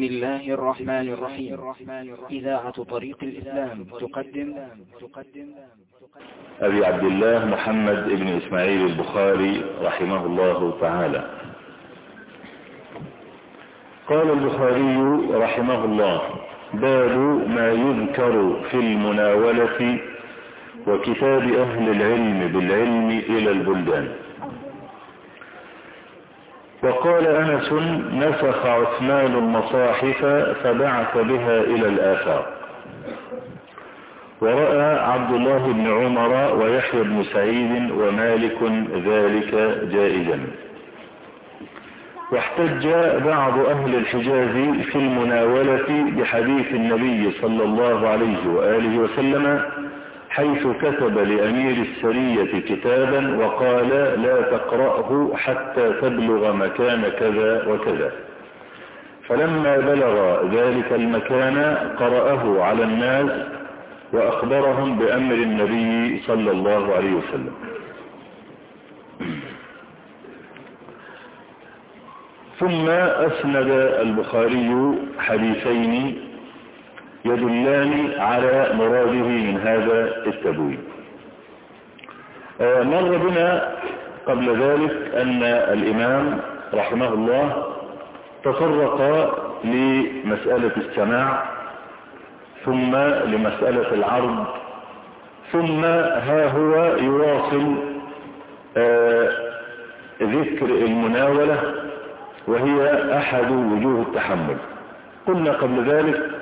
بسم الله الرحمن الرحيم. إذاعة طريق الإسلام تقدم. أبي عبد الله محمد بن إسماعيل البخاري رحمه الله تعالى. قال البخاري رحمه الله باب ما يذكر في المناولة وكتاب أهل العلم بالعلم إلى البلدان. وقال أنس نسخ عثمان المصاحف فبعث بها إلى الآفاق. ورأى عبد الله بن عمر ويحيى بن سعيد ومالك ذلك جائزا. واحتج بعض أهل الحجاز في المناولة بحديث النبي صلى الله عليه وآله وسلم حيث كتب لأمير السرية كتابا وقال لا تقرأه حتى تبلغ مكان كذا وكذا. فلما بلغ ذلك المكان قرأه على الناس وأخبرهم بأمر النبي صلى الله عليه وسلم. ثم أسند البخاري حديثين يدلان على مراده من هذا التبويب. مر بنا قبل ذلك أن الإمام رحمه الله تطرق لمسألة السماع ثم لمسألة العرض ثم ها هو يواصل ذكر المناولة وهي أحد وجوه التحمل. قلنا قبل ذلك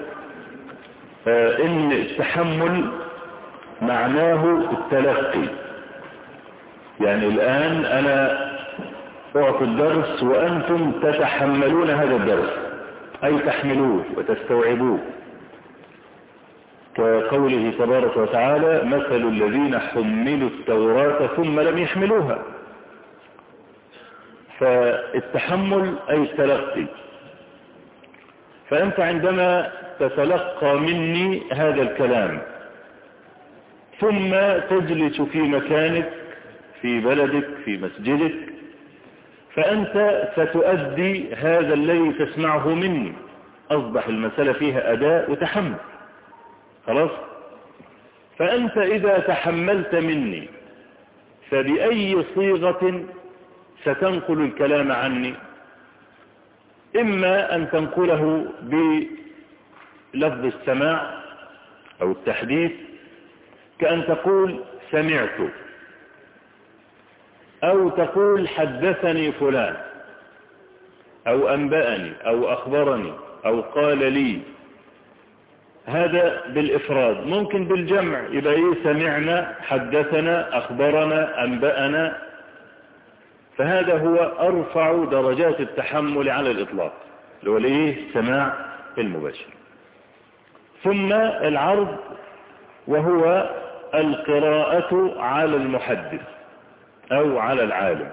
إن التحمل معناه التلقي. يعني الآن أنا أعطي الدرس وأنتم تتحملون هذا الدرس. أي تحملوه وتستوعبوه. كقوله تبارك وتعالى مثل الذين حملوا التوراة ثم لم يحملوها. فالتحمل أي التلقي. فأنت عندما تتلقى مني هذا الكلام. ثم تجلس في مكانك في بلدك في مسجدك فأنت ستؤدي هذا الذي تسمعه مني. أصبح المسألة فيها أداء وتحمل. خلاص؟ فأنت إذا تحملت مني فبأي صيغة ستنقل الكلام عني؟ إما أن تنقله بلفظ السماع أو التحديث كأن تقول سمعت أو تقول حدثني فلان أو أنبأني أو أخبرني أو قال لي. هذا بالإفراد. ممكن بالجمع. يبقى إيه؟ سمعنا حدثنا أخبرنا أنبأنا. فهذا هو أرفع درجات التحمل على الإطلاق اللي هو الإيه؟ السماع المباشر. ثم العرض وهو القراءة على المحدث أو على العالم.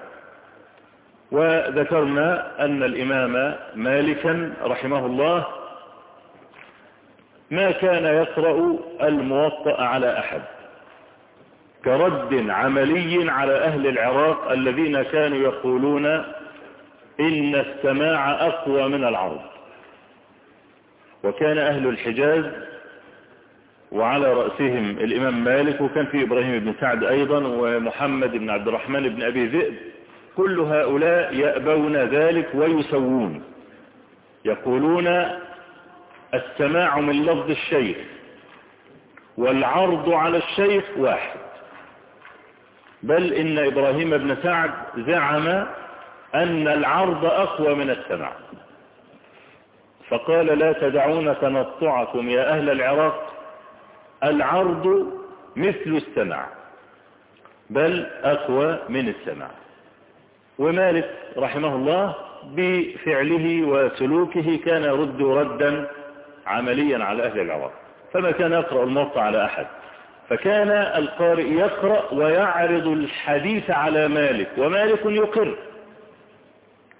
وذكرنا أن الإمام مالكا رحمه الله ما كان يقرأ الموطأ على أحد كرد عملي على أهل العراق الذين كانوا يقولون إن السماع أقوى من العرض. وكان أهل الحجاز وعلى رأسهم الإمام مالك وكان في إبراهيم بن سعد أيضا ومحمد بن عبد الرحمن بن أبي ذئب. كل هؤلاء يأبون ذلك ويسوون. يقولون السماع من لفظ الشيخ والعرض على الشيخ واحد. بل إن إبراهيم بن سعد زعم أن العرض أقوى من السماع. فقال لا تدعون تنطعكم يا أهل العراق العرض مثل السماع بل أقوى من السماع. ومالك رحمه الله بفعله وسلوكه كان يرد ردا عمليا على أهل العراق فما كان يقرأ الموطع على أحد. فكان القارئ يقرأ ويعرض الحديث على مالك ومالك يقر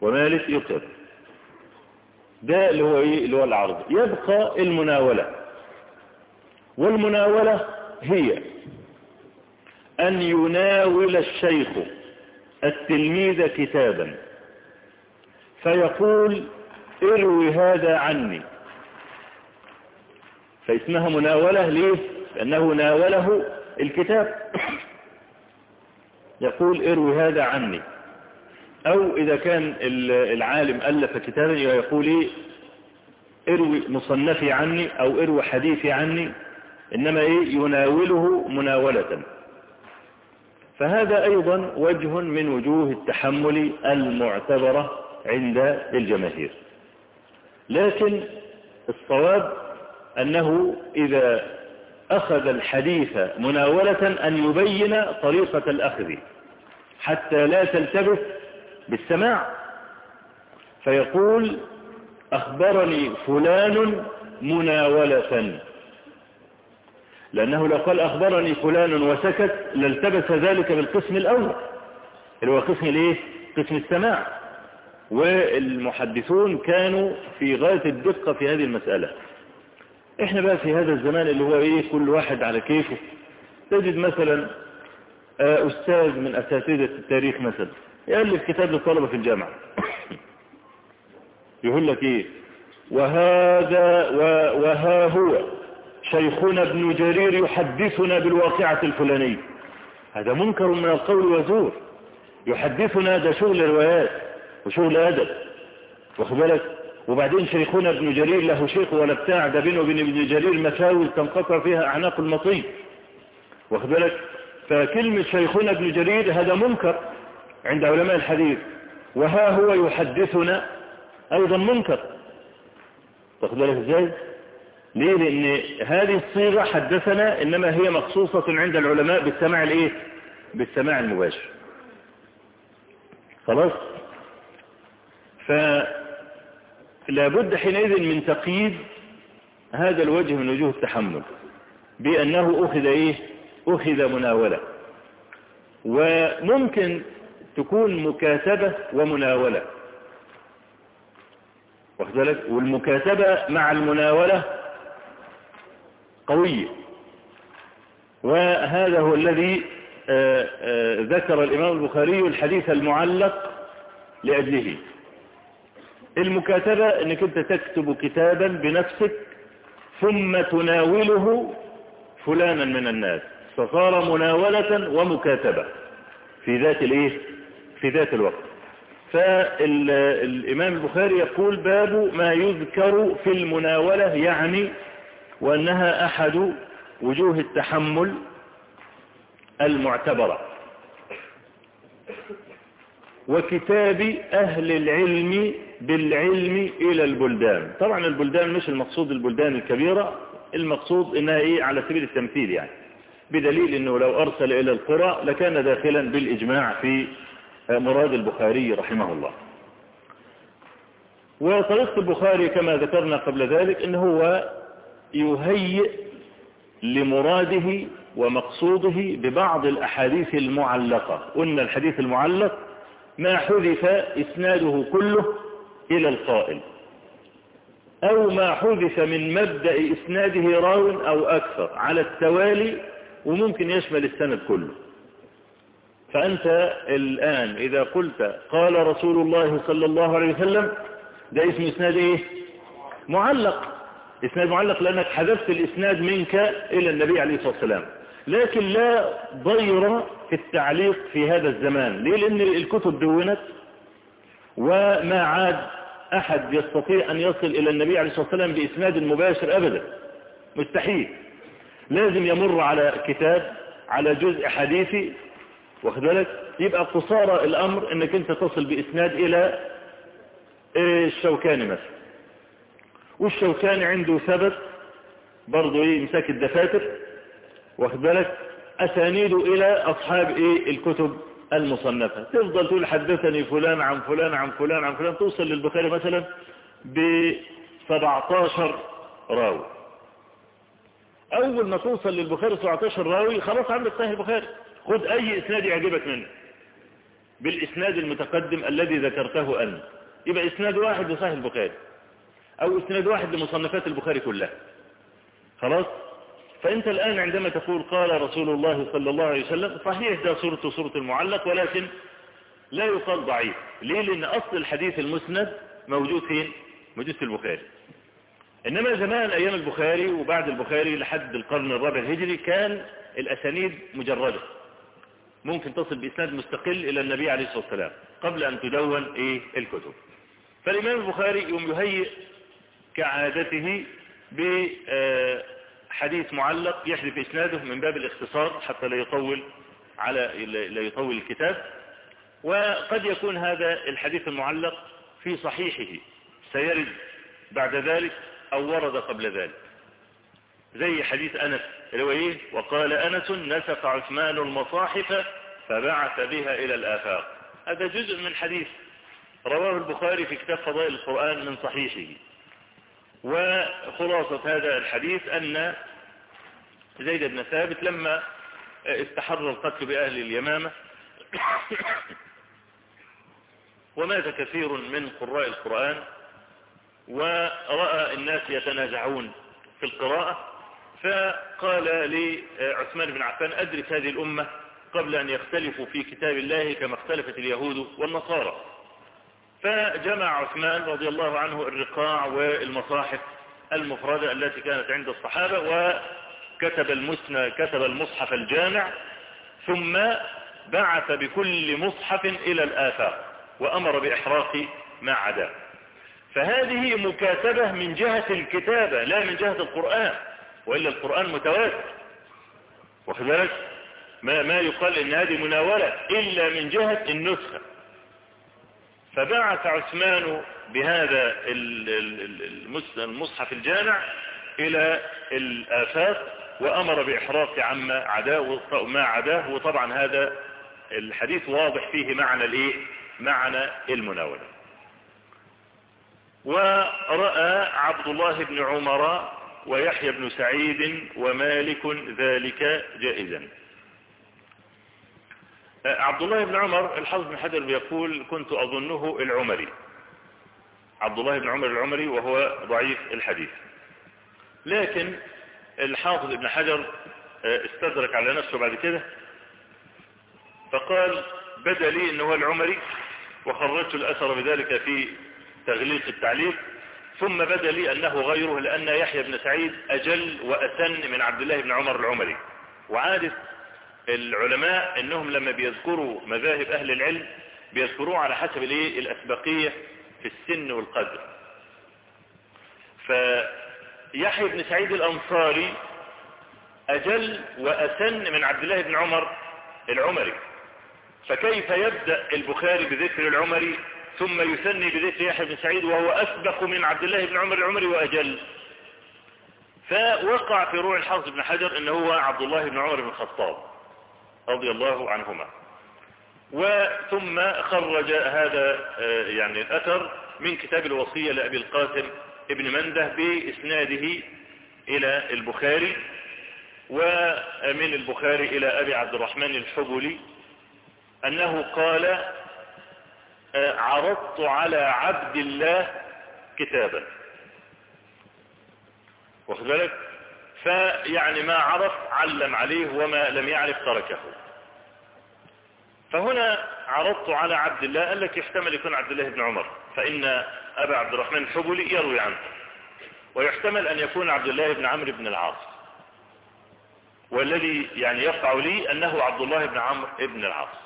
ومالك يقر. ده اللي هو إيه؟ اللي هو العرض. يبقى المناولة. والمناولة هي أن يناول الشيخ التلميذ كتابا. فيقول إروي هذا عني. فاسمها مناولة ليه؟ لأنه ناوله الكتاب. يقول إروي هذا عني. أو إذا كان العالم ألف كتابا يقول إيه اروي مصنفي عني أو اروي حديثي عني إنما إيه؟ يناوله مناولة. فهذا أيضا وجه من وجوه التحمل المعتبرة عند الجماهير. لكن الصواب أنه إذا أخذ الحديث مناولة أن يبين طريقة الأخذ حتى لا تلتبس بالسماع فيقول أخبرني فلان مناولة. لأنه لو قال أخبرني فلان وسكت لالتبس ذلك بالقسم الأول اللي هو قسم الإيه؟ قسم السماع. والمحدثون كانوا في غاية الدقة في هذه المسألة. إحنا بقى في هذا الزمان اللي هو إيه؟ كل واحد على كيفه. تجد مثلا أستاذ من أساتذة التاريخ مثلا. يألف كتاب للطلبة في الجامعة. يقول لك إيه؟ وهذا وها هو شيخنا ابن جرير يحدثنا بالواقعة الفلانية. هذا منكر من القول وزور. يحدثنا ده شغل روايات وشغل أدب. واخد بالك؟ وبعدين شيخنا ابن جرير له شيخ ولا بتاع ده بينه وبين ابن جرير مساوي تنقطع فيها أعناق المطين. واخد بالك؟ فكلمة شيخنا ابن جرير هذا منكر. عند علماء الحديث وها هو يحدثنا أيضا منكر. واخد بالك إزاي؟ ليه؟ لأن هذه الصيغة حدثنا إنما هي مخصوصة عند العلماء بالسماع الإيه؟ بالسماع المباشر. خلاص؟ فلا بد حينئذ من تقييد هذا الوجه من وجوه التحمل بأنه أخذ إيه؟ أخذ مناولة. وممكن تكون مكاتبة ومناولة. واخد بالك؟ والمكاتبة مع المناولة قوية. وهذا هو الذي آآ آآ ذكر الإمام البخاري الحديث المعلق لأجله. المكاتبة إنك أنت تكتب كتابا بنفسك ثم تناوله فلانا من الناس. فصار مناولة ومكاتبة في ذات الإيه؟ في ذات الوقت. فالإمام البخاري يقول باب ما يذكر في المناولة يعني وأنها أحد وجوه التحمل المعتبرة. وكتاب أهل العلم بالعلم إلى البلدان. طبعا البلدان مش المقصود البلدان الكبيرة المقصود إنها إيه؟ على سبيل التمثيل يعني. بدليل إنه لو أرسل إلى القرى لكان داخلا بالإجماع في مراد البخاري رحمه الله. وطريقة البخاري كما ذكرنا قبل ذلك إنه هو يهيئ لمراده ومقصوده ببعض الأحاديث المعلقة. قلنا الحديث المعلق ما حذف إسناده كله إلى القائل. أو ما حذف من مبدأ إسناده راو أو أكثر على التوالي وممكن يشمل السند كله. فأنت الآن إذا قلت قال رسول الله صلى الله عليه وسلم ده اسم إسناد إيه؟ معلق. إسناد معلق لأنك حذفت الإسناد منك إلى النبي عليه الصلاة والسلام. لكن لا ضير في التعليق في هذا الزمان. ليه؟ لأن الكتب دونت وما عاد أحد يستطيع أن يصل إلى النبي عليه الصلاة والسلام بإسناد مباشر ابدا. مستحيل. لازم يمر على كتاب على جزء حديثي واخد بالك؟ يبقى قصارى الأمر إنك أنت تصل بإسناد إلى الشوكاني مثلا. والشوكاني عنده ثبت برضه إيه؟ مساك الدفاتر. واخد بالك؟ أسانيده إلى أصحاب إيه؟ الكتب المصنفة. تفضل تقول حدثني فلان عن فلان عن فلان عن فلان. توصل للبخاري مثلا ب 17 راوي. أول ما توصل للبخاري 17 راوي خلاص عندك صحيح البخاري. خد أي إسناد يعجبك منه. بالإسناد المتقدم الذي ذكرته أنت. يبقى إسناد واحد لصحيح البخاري. أو إسناد واحد لمصنفات البخاري كلها. خلاص؟ فأنت الآن عندما تقول قال رسول الله صلى الله عليه وسلم صحيح ده صورته صورة المعلق ولكن لا يقال ضعيف. ليه؟ لأن أصل الحديث المسند موجود فين؟ مجوس البخاري. إنما زمان أيام البخاري وبعد البخاري لحد القرن الرابع الهجري كان الأسانيد مجردة. ممكن تصل بإسناد مستقل إلى النبي عليه الصلاة والسلام قبل أن تدون إيه؟ الكتب. فالإمام البخاري يوم يهيئ كعادته بحديث معلق يحذف إسناده من باب الاختصار حتى لا يطول على لا يطول الكتاب. وقد يكون هذا الحديث المعلق في صحيحه. سيرد بعد ذلك أو ورد قبل ذلك. زي حديث أنس اللي هو إيه؟ وقال أنس نسق عثمان المصاحف فبعث بها إلى الآفاق. هذا جزء من حديث رواه البخاري في كتاب فضائل القرآن من صحيحه. وخلاصة هذا الحديث أن زيد بن ثابت لما استحر القتل بأهل اليمامة ومات كثير من قراء القرآن ورأى الناس يتنازعون في القراءة. فقال لعثمان بن عفان أدرك هذه الأمة قبل أن يختلفوا في كتاب الله كما اختلفت اليهود والنصارى. فجمع عثمان رضي الله عنه الرقاع والمصاحف المفردة التي كانت عند الصحابة وكتب المسنى كتب المصحف الجامع ثم بعث بكل مصحف إلى الآفاق وأمر بإحراق ما عداه فهذه مكاتبة من جهة الكتابة لا من جهة القرآن. وإلا القرآن متواتر. واخد بالك؟ ما, ما يقال إن هذه مناولة إلا من جهة النسخة. فبعث عثمان بهذا المصحف الجامع إلى الآفاق وأمر بإحراق عما عداه ما عداه. وطبعا هذا الحديث واضح فيه معنى الايه معنى المناولة. ورأى عبد الله بن عمر ويحيى بن سعيد ومالك ذلك جائزا. عبد الله بن عمر الحافظ بن حجر بيقول كنت أظنه العمري. عبد الله بن عمر العمري وهو ضعيف الحديث. لكن الحافظ ابن حجر استدرك على نفسه بعد كده فقال بدا لي إنه هو العمري وخرجت الأثر بذلك في تغليق التعليق ثم بدا لي انه غيره لأن يحيى بن سعيد أجل واسن من عبد الله بن عمر العمري. وعادة العلماء انهم لما بيذكروا مذاهب أهل العلم بيذكروه على حسب الايه؟ الاسبقية في السن والقدر. فيحيى بن سعيد الأنصاري أجل وأسن من عبد الله بن عمر العمري. فكيف يبدأ البخاري بذكر العمري؟ ثم يثني بذكر يحيى بن سعيد وهو أسبق من عبد الله بن عمر العمري وأجل. فوقع في روح الحافظ بن حجر إنه هو عبد الله بن عمر بن الخطاب رضي الله عنهما. وثم خرج هذا يعني الأثر من كتاب الوصية لأبي القاسم ابن مندة بإسناده إلى البخاري ومن البخاري إلى أبي عبد الرحمن الحبلي أنه قال عرضت على عبد الله كتابا. واخد بالك؟ فيعني ما عرف علم عليه وما لم يعرف تركه. فهنا عرضت على عبد الله قال لك يحتمل يكون عبد الله بن عمر فإن أبا عبد الرحمن الحبلي يروي عنه ويحتمل أن يكون عبد الله بن عمرو بن العاص. والذي يعني يقع لي أنه عبد الله بن عمرو بن العاص.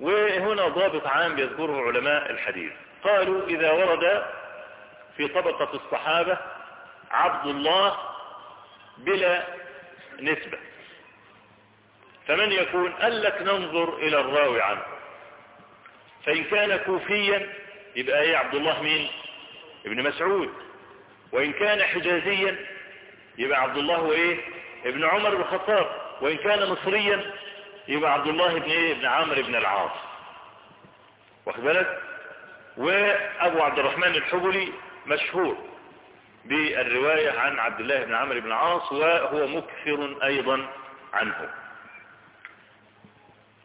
وهنا ضابط عام يذكره علماء الحديث. قالوا إذا ورد في طبقة الصحابة عبد الله بلا نسبة فمن يكون قال لك ننظر إلى الراوي عنه. فإن كان كوفيا يبقى إيه عبد الله مين؟ ابن مسعود. وإن كان حجازيا يبقى عبد الله هو إيه؟ ابن عمر بن الخطاب. وإن كان مصريا يبقى عبد الله بن إيه؟ ابن عمرو بن العاص. واخد بالك؟ وأبو عبد الرحمن الحبلي مشهور بالرواية عن عبد الله بن عمرو بن العاص وهو مكثر أيضا عنه.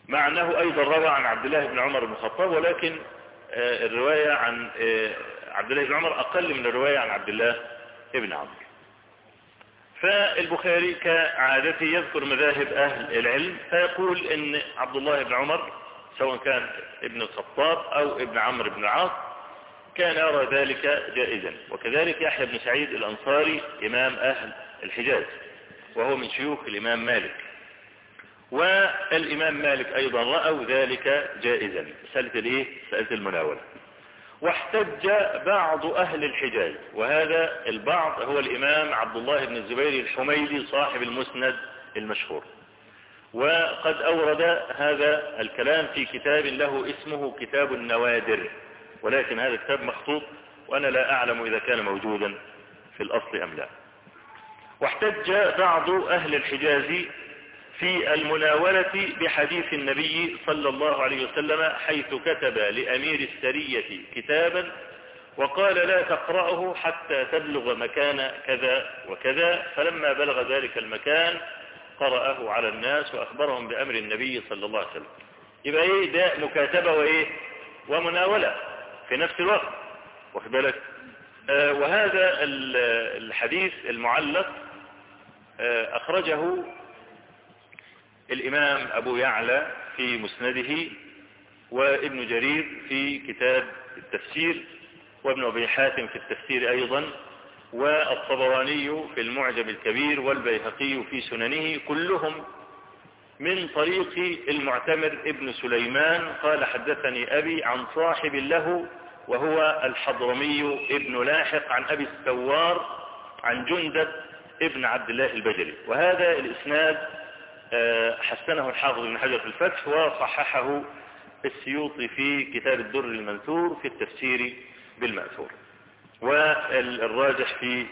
مع انه أيضا روى عن عبد الله بن عمر بن الخطاب ولكن الرواية عن عبد الله بن عمر أقل من الرواية عن عبد الله بن عمرو. فالبخاري كعادته يذكر مذاهب أهل العلم فيقول إن عبد الله بن عمر سواء كان ابن الخطاب أو ابن عمرو بن العاص كان يرى ذلك جائزا. وكذلك يحيى بن سعيد الأنصاري إمام أهل الحجاز وهو من شيوخ الإمام مالك. والإمام مالك أيضا رأوا ذلك جائزا. مسألة الإيه؟ مسألة المناولة. واحتج بعض أهل الحجاز وهذا البعض هو الإمام عبد الله بن الزبير الحميدي صاحب المسند المشهور. وقد أورد هذا الكلام في كتاب له اسمه كتاب النوادر ولكن هذا الكتاب مخطوط وأنا لا أعلم إذا كان موجودا في الأصل أم لا. واحتج بعض أهل الحجاز في المناولة بحديث النبي صلى الله عليه وسلم حيث كتب لأمير السرية كتابا وقال لا تقرأه حتى تبلغ مكان كذا وكذا. فلما بلغ ذلك المكان قرأه على الناس وأخبرهم بأمر النبي صلى الله عليه وسلم. يبقى إيه؟ ده مكاتبة وإيه؟ ومناولة في نفس الوقت واخد بالك؟ آه وهذا الحديث المعلق آه أخرجه الإمام أبو يعلى في مسنده وابن جرير في كتاب التفسير وابن أبي حاتم في التفسير أيضا والطبراني في المعجم الكبير والبيهقي في سننه كلهم من طريق المعتمر ابن سليمان قال حدثني أبي عن صاحب له وهو الحضرمي ابن لاحق عن أبي السوار عن جندب ابن عبد الله البجلي. وهذا الإسناد حسنه الحافظ بن حجر في الفتح وصححه السيوطي في كتاب الدر المنثور في التفسير بالمأثور. والراجح في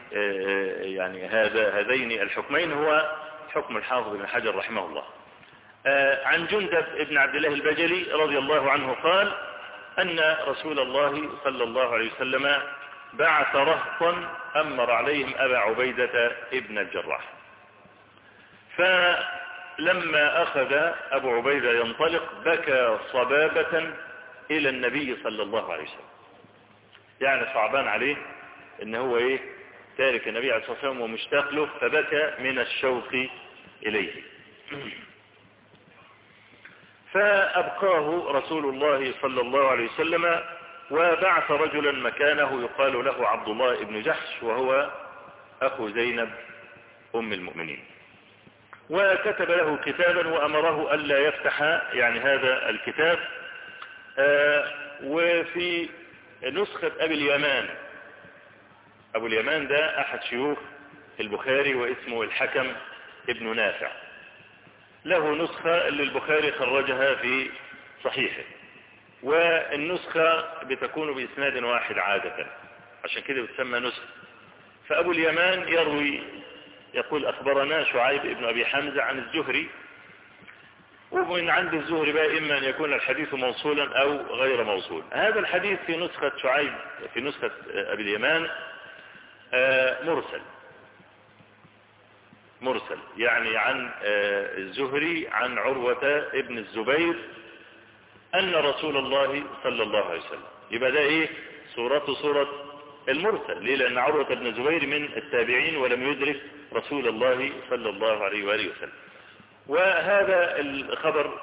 يعني هذا هذين الحكمين هو حكم الحافظ بن حجر رحمه الله. عن جندب ابن عبد الله البجلي رضي الله عنه قال أن رسول الله صلى الله عليه وسلم بعث رهطا أمر عليهم أبا عبيدة ابن الجراح. فلما أخذ أبو عبيدة ينطلق بكى صبابة إلى النبي صلى الله عليه وسلم. يعني صعبان عليه إن هو إيه؟ تارك النبي عليه الصلاة والسلام ومشتاق له فبكى من الشوق إليه. فأبقاه رسول الله صلى الله عليه وسلم وبعث رجلا مكانه يقال له عبد الله بن جحش وهو أخو زينب أم المؤمنين. وكتب له كتابا وأمره ألا يفتح يعني هذا الكتاب. آه وفي نسخة أبي اليمان أبو اليمان ده أحد شيوخ البخاري واسمه الحكم ابن نافع. له نسخة اللي البخاري خرجها في صحيحه والنسخة بتكون بإسناد واحد عادة عشان كده بتسمى نسخة. فأبو اليمان يروي يقول أخبرنا شعيب ابن أبي حمزة عن الزهري ومن عند الزهري بقى إما أن يكون الحديث موصولا أو غير موصول. هذا الحديث في نسخة شعيب في نسخة أبي اليمان مرسل. مرسل. يعني عن الزهري عن عروة ابن الزبير أن رسول الله صلى الله عليه وسلم. يبقى ده إيه؟ صورته صورة المرسل. ليه؟ لأن عروة ابن الزبير من التابعين ولم يدرك رسول الله صلى الله عليه وآله وسلم. وهذا الخبر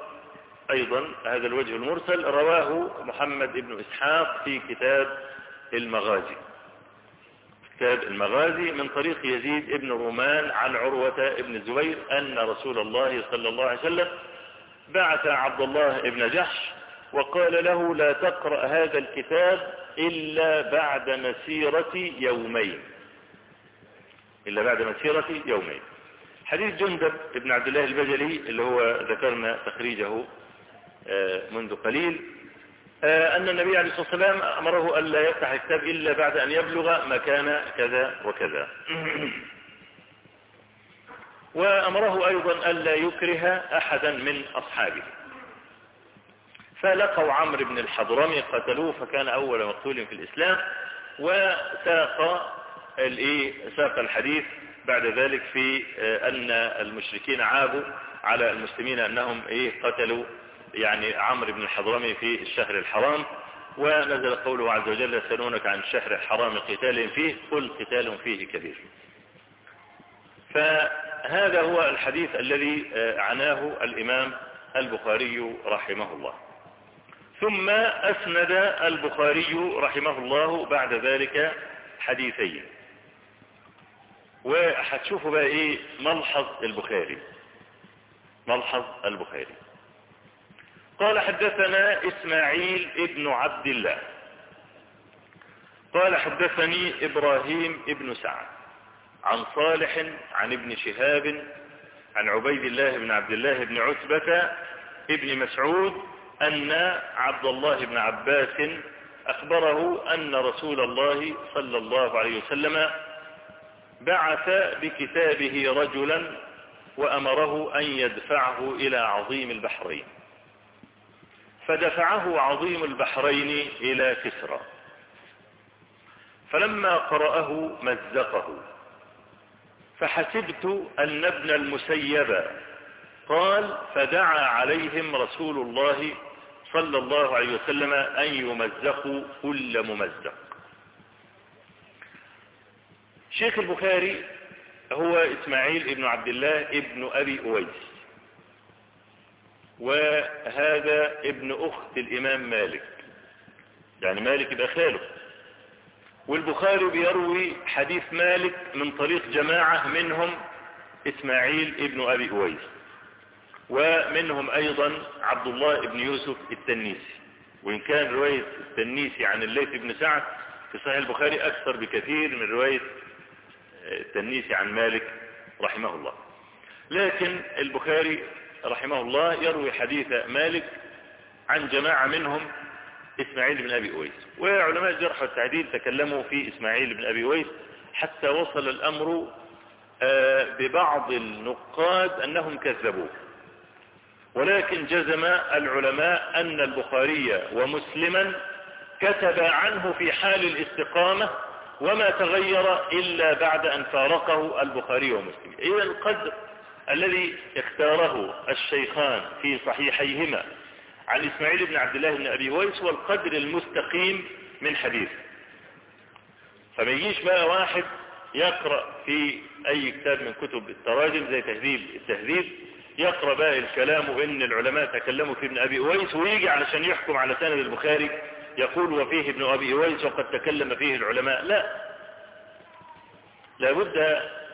أيضا هذا الوجه المرسل رواه محمد بن إسحاق في كتاب المغازي. كتاب المغازي من طريق يزيد بن رومان عن عروة بن الزبير أن رسول الله صلى الله عليه وسلم بعث عبد الله بن جحش وقال له لا تقرأ هذا الكتاب إلا بعد مسيرة يومين. إلا بعد مسيرة يومين. حديث جندب ابن عبد الله البجلي اللي هو ذكرنا تخريجه منذ قليل أن النبي عليه الصلاة والسلام أمره ألا يفتح الكتاب إلا بعد أن يبلغ مكان كذا وكذا. وأمره أيضا ألا يكره أحدا من أصحابه. فلقوا عمرو بن الحضرمي قتلوه فكان أول مقتول في الإسلام وساق ساق الحديث بعد ذلك في أن المشركين عابوا على المسلمين أنهم إيه؟ قتلوا يعني عمرو بن الحضرمي في الشهر الحرام. ونزل قوله عز وجل يسألونك عن الشهر الحرام قتال فيه قل قتال فيه كبير. فهذا هو الحديث الذي عناه الإمام البخاري رحمه الله. ثم أسند البخاري رحمه الله بعد ذلك حديثين. وهتشوفوا بقى إيه ملحظ البخاري. ملحظ البخاري. قال حدثنا إسماعيل ابن عبد الله. قال حدثني إبراهيم ابن سعد عن صالح عن ابن شهاب عن عبيد الله بن عبد الله بن عتبة ابن مسعود أن عبد الله بن عباس أخبره أن رسول الله صلى الله عليه وسلم بعث بكتابه رجلا وأمره أن يدفعه إلى عظيم البحرين. فدفعه عظيم البحرين إلى كسرى. فلما قرأه مزقه. فحسبت أن ابن المسيب قال فدعا عليهم رسول الله صلى الله عليه وسلم أن يمزقوا كل ممزق. شيخ البخاري هو إسماعيل ابن عبد الله ابن أبي أويس. وهذا ابن أخت الإمام مالك. يعني مالك يبقى خاله. والبخاري بيروي حديث مالك من طريق جماعة منهم إسماعيل ابن أبي أويس. ومنهم أيضا عبد الله بن يوسف التنيسي. وإن كان رواية التنيسي عن الليث بن سعد في صحيح البخاري أكثر بكثير من رواية التنيسي عن مالك رحمه الله. لكن البخاري رحمه الله يروي حديث مالك عن جماعة منهم إسماعيل بن أبي أويس. وعلماء الجرح والتعديل تكلموا في إسماعيل بن أبي أويس حتى وصل الأمر ببعض النقاد أنهم كذبوه. ولكن جزم العلماء أن البخاري ومسلما كتب عنه في حال الاستقامة وما تغير إلا بعد أن فارقه البخاري ومسلم. إذا القدر الذي اختاره الشيخان في صحيحيهما عن إسماعيل بن عبد الله بن أبي ويس هو القدر المستقيم من حديث. فما يجيش بقى واحد يقرأ في أي كتاب من كتب التراجم زي تهذيب التهذيب يقرأ بقى الكلام وإن العلماء تكلموا في ابن أبي أويس ويجي علشان يحكم على سند البخاري يقول وفيه ابن أبي أويس وقد تكلم فيه العلماء. لا. لابد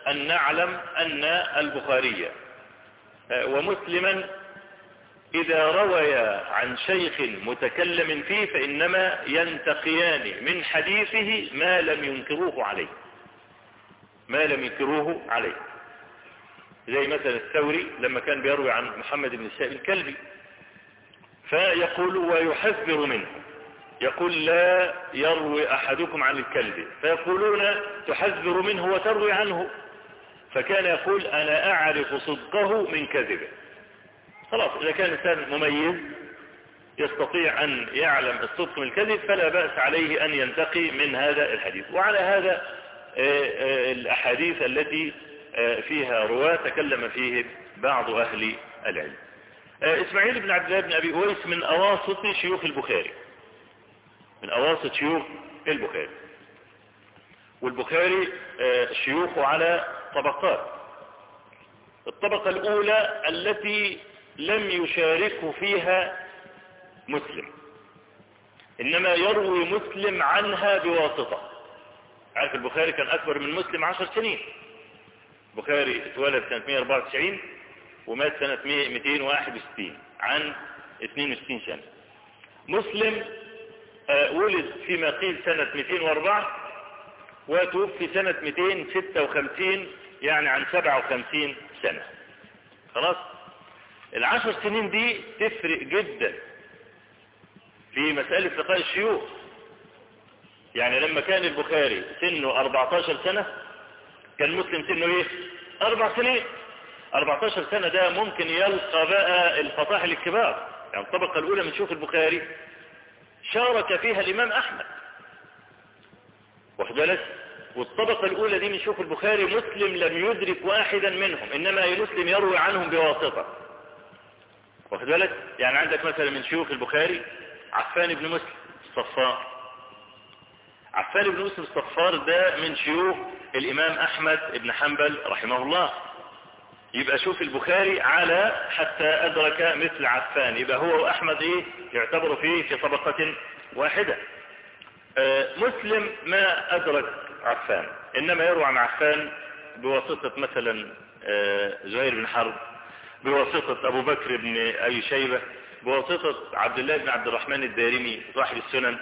أن نعلم أن البخاري ومسلما إذا رويا عن شيخ متكلم فيه فإنما ينتقيان من حديثه ما لم ينكروه عليه. ما لم ينكروه عليه. زي مثلا الثوري لما كان بيروي عن محمد بن السائب الكلبي فيقول ويحذر منه. يقول لا يروي أحدكم عن الكلب. فيقولون تحذر منه وتروي عنه. فكان يقول أنا أعرف صدقه من كذبه. خلاص إذا كان إنسان مميز يستطيع أن يعلم الصدق من الكذب فلا بأس عليه أن ينتقي من هذا الحديث. وعلى هذا الأحاديث التي فيها رواة تكلم فيه بعض أهل العلم. إسماعيل بن عبد الله بن أبي أويس من أواسط شيوخ البخاري. من أواسط شيوخ البخاري. والبخاري شيوخه على طبقات. الطبقة الأولى التي لم يشاركه فيها مسلم. إنما يروي مسلم عنها بواسطة. عارف البخاري كان أكبر من مسلم عشر سنين. البخاري اتولد سنة 194 ومات سنة 261 عن 62 سنة. مسلم ولد فيما قيل سنة 204 وتوفي سنة 256 يعني عن 57 سنة. خلاص؟ العشر سنين دي تفرق جدا في مسألة لقاء الشيوخ. يعني لما كان البخاري سنه 14 سنة كان مسلم سنه إيه أربع سنين. 14 سنة ده ممكن يلقى بقى الفطاحل الكبار يعني الطبقة الأولى من شيوخ البخاري. شارك فيها الإمام أحمد. واخد بالك؟ والطبقة الأولى دي من شيوخ البخاري مسلم لم يدرك واحدا منهم إنما مسلم يروي عنهم بواسطة. واخد بالك؟ يعني عندك مثلا من شيوخ البخاري عفان بن مسلم الصفار عفان بن مسلم الصفار ده من شيوخ الإمام أحمد بن حنبل رحمه الله. يبقى شوف البخاري على حتى أدرك مثل عفان. يبقى هو وأحمد إيه؟ يعتبر فيه في طبقة واحدة. آه، مسلم ما أدرك عفان. إنما يروى عن عفان بواسطة مثلا آه، زهير بن حرب بواسطة أبو بكر بن أبي شيبة بواسطة عبد الله بن عبد الرحمن الدارمي صاحب السنن.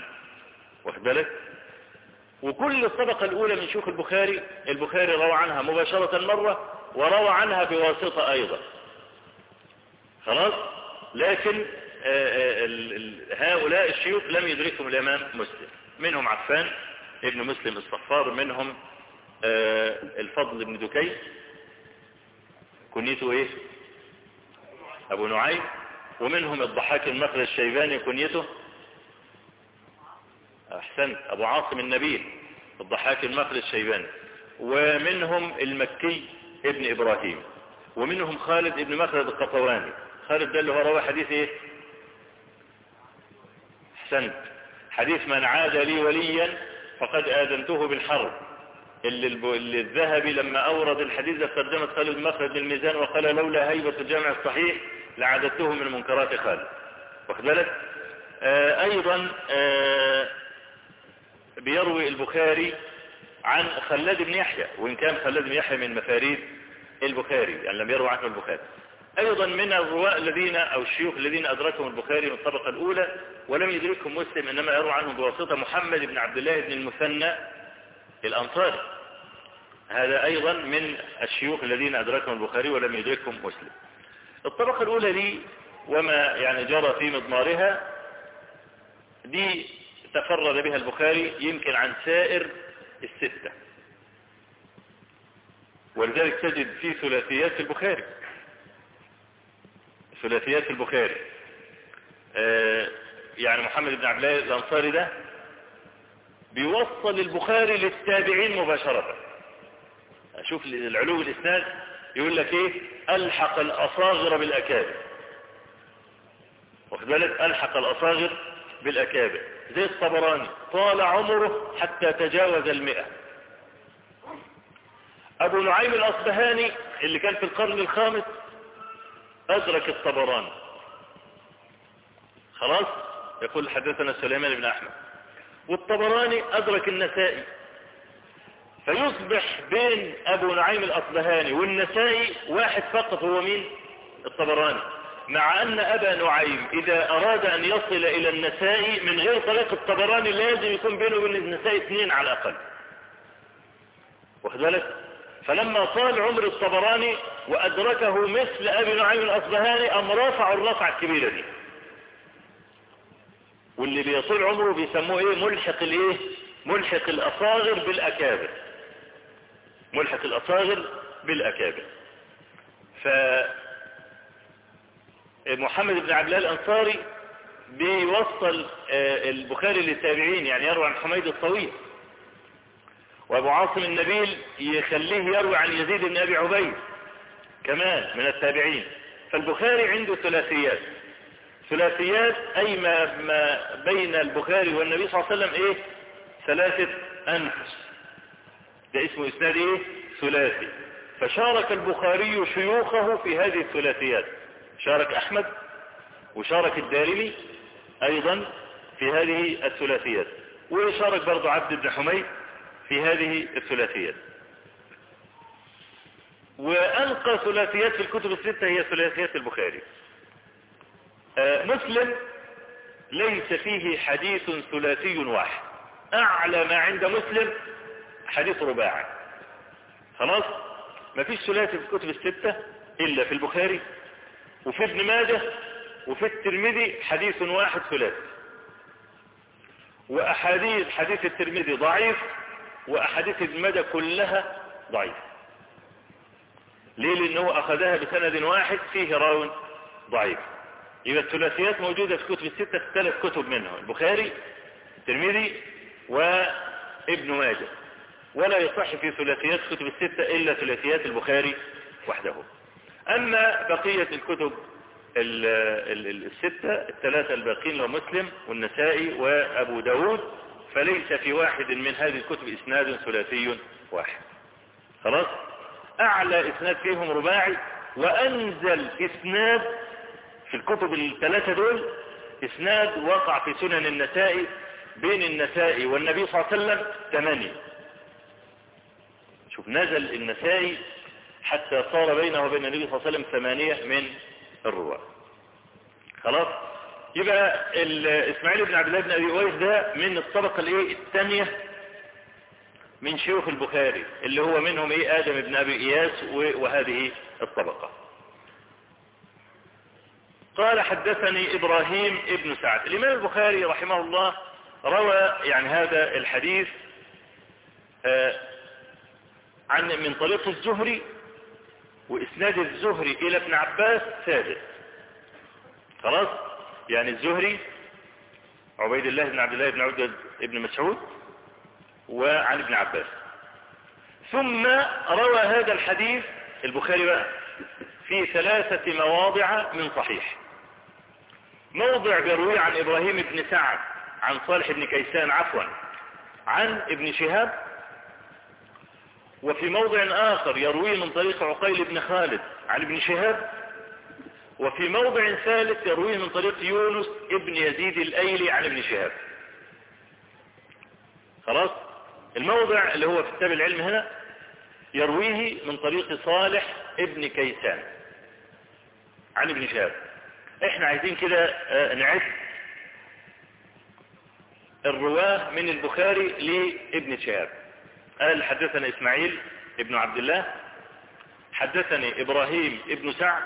واخد بالك؟ وكل الطبقة الأولى من شيوخ البخاري البخاري روى عنها مباشرة مرة وروى عنها بواسطة أيضا. خلاص؟ لكن آه، آه، هؤلاء الشيوخ لم يدركهم الإمام مسلم. منهم عفان ابن مسلم الصفار منهم آه، الفضل بن دكي. كنيته إيه؟ أبو نعيم. ومنهم الضحاك المخرج الشيباني كنيته. أحسنت. أبو عاصم النبيل الضحاك المخرج الشيباني. ومنهم المكي ابن إبراهيم. ومنهم خالد ابن مخلد القطواني خالد ده اللي هو رواه حديث إيه؟ أحسنت. حديث من عاد لي وليا فقد آذنته بالحرب. اللي, الذهبي لما أورد الحديث قدمت خالد مخرج للميزان وقال لولا هيبة الجامع الصحيح لعددته من منكرات خالد. واخد بالك؟ آه أيضا آه بيروي البخاري عن خلاد بن يحيى وإن كان خلاد بن يحيى من مفاريد البخاري يعني لم يروي عنه البخاري. أيضا من الرواء الذين أو الشيوخ الذين أدركهم البخاري من الطبقة الأولى ولم يدركهم مسلم إنما يروى عنهم بواسطة محمد بن عبد الله بن المثنى الأنصاري. هذا أيضا من الشيوخ الذين أدركهم البخاري ولم يدركهم مسلم. الطبقة الأولى دي وما يعني جرى في مضمارها دي تفرد بها البخاري يمكن عن سائر الستة. ولذلك تجد في ثلاثيات البخاري. ثلاثيات البخاري. آه يعني محمد بن عبد الله الأنصاري ده بيوصل البخاري للتابعين مباشرة. شوف العلو الإسناد يقول لك إيه؟ ألحق الأصاغر بالأكابر. واخد بالك؟ ألحق الأصاغر بالأكابر. زي الطبراني طال عمره حتى تجاوز المئة. أبو نعيم الأصبهاني اللي كان في القرن الخامس أدرك الطبراني خلاص؟ يقول حدثنا سليمان بن أحمد. والطبراني أدرك النسائي. فيصبح بين أبو نعيم الأصبهاني والنسائي واحد فقط هو مين؟ الطبراني. مع أن أبا نعيم إذا أراد أن يصل إلى النسائي من غير طريق الطبراني لازم يكون بينه وبين النسائي اثنين على الأقل. بالك؟ فلما طال عمر الطبراني وأدركه مثل أبي نعيم الأصبهاني أم رفع الرفعة الكبيرة دي. واللي بيطول عمره بيسموه إيه؟ ملحق الإيه؟ ملحق الأصاغر بالأكابر. ملحق الأصاغر بالأكابر. ف محمد بن عبد الله الأنصاري بيوصل آه، البخاري للتابعين يعني يروي عن حميد الطويل. وأبو عاصم النبيل يخليه يروي عن يزيد بن أبي عبيد كمان من التابعين. فالبخاري عنده ثلاثيات. ثلاثيات أي ما, بين البخاري والنبي صلى الله عليه وسلم إيه؟ ثلاثة انفس ده اسمه إسناد إيه؟ ثلاثي. فشارك البخاري شيوخه في هذه الثلاثيات. شارك أحمد وشارك الدارمي أيضا في هذه الثلاثيات وشارك برضو عبد بن حميد في هذه الثلاثيات. وألقى ثلاثيات في الكتب الستة هي ثلاثيات البخاري. آه، مسلم ليس فيه حديث ثلاثي واحد. أعلى ما عند مسلم حديث رباعي. خلاص؟ ما فيش ثلاثي في الكتب الستة إلا في البخاري. وفي ابن ماجه وفي الترمذي حديث واحد ثلاثي وأحاديث حديث الترمذي ضعيف وأحاديث المدى كلها ضعيفة. ليه؟ لأنه أخذها بسند واحد فيه راو ضعيف. يبقى الثلاثيات موجودة في كتب الستة في ثلاث كتب منهم البخاري الترمذي وابن ماجه. ولا يصح في ثلاثيات كتب الستة إلا ثلاثيات البخاري وحده. أما بقية الكتب الستة الثلاثة الباقين ومسلم والنسائي وأبو داود فليس في واحد من هذه الكتب إسناد ثلاثي واحد. خلاص؟ أعلى إسناد فيهم رباعي وأنزل إسناد في الكتب الثلاثة دول إسناد وقع في سنن النسائي بين النسائي والنبي صلى الله عليه وسلم ثمانية. شوف نزل النسائي حتى صار بينه وبين النبي صلى الله عليه وسلم ثمانية من الرواة. خلاص؟ يبقى إسماعيل بن عبد الله بن أبي أويس ده من الطبقة الإيه؟ الثانية من شيوخ البخاري اللي هو منهم إيه؟ آدم بن أبي إياس وهذه الطبقة. قال حدثني إبراهيم ابن سعد. الإمام البخاري رحمه الله روى يعني هذا الحديث آه عن من طريق الزهري وإسناد الزهري إلى ابن عباس ثابت. خلاص؟ يعني الزهري عبيد الله بن عبد الله بن عبد بن مسعود وعن ابن عباس. ثم روى هذا الحديث البخاري بقى في ثلاثة مواضع من صحيح. موضع بيروي عن إبراهيم بن سعد عن صالح بن كيسان عفوا عن ابن شهاب وفي موضع آخر يرويه من طريق عقيل بن خالد عن ابن شهاب وفي موضع ثالث يرويه من طريق يونس ابن يزيد الأيلي عن ابن شهاب. خلاص؟ الموضع اللي هو في كتاب العلم هنا يرويه من طريق صالح ابن كيسان عن ابن شهاب. إحنا عايزين كده نعد الرواة من البخاري لابن شهاب. قال حدثنا إسماعيل ابن عبد الله حدثني إبراهيم ابن سعد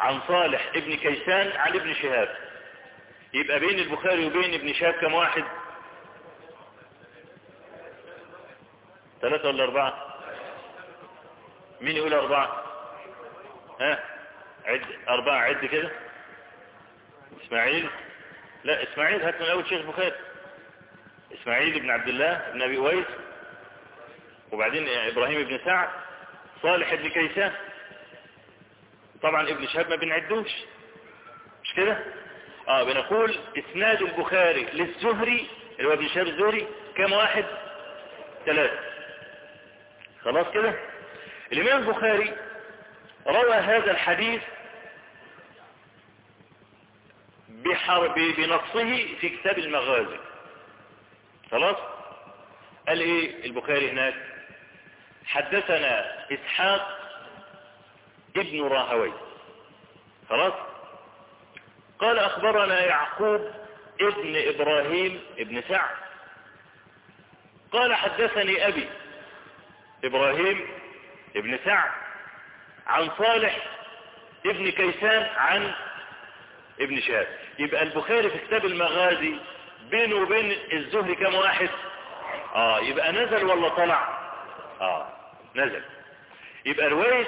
عن صالح ابن كيسان عن ابن شهاب. يبقى بين البخاري وبين ابن شهاب كم واحد؟ ثلاثة ولا أربعة؟ مين يقول أربعة؟ ها؟ عد أربعة عد كده. إسماعيل؟ لا إسماعيل هات من أول شيخ البخاري إسماعيل بن عبد الله بن أبي ويس وبعدين إبراهيم بن سعد صالح بن كيسان طبعا ابن شهاب ما بنعدوش مش كده؟ آه بنقول إسناد البخاري للزهري اللي هو ابن شهاب الزهري كم واحد؟ ثلاثة. خلاص كده؟ الإمام البخاري روى هذا الحديث بحرب بنصه في كتاب المغازي. خلاص؟ قال إيه البخاري هناك؟ حدثنا إسحاق ابن راهوي. خلاص؟ قال أخبرنا يعقوب ابن إبراهيم ابن سعد. قال حدثني أبي إبراهيم ابن سعد عن صالح ابن كيسان عن ابن شهاب. يبقى البخاري في كتاب المغازي بينه وبين الزهري كم واحد؟ آه يبقى نزل ولا طلع؟ آه نزل. يبقى رواية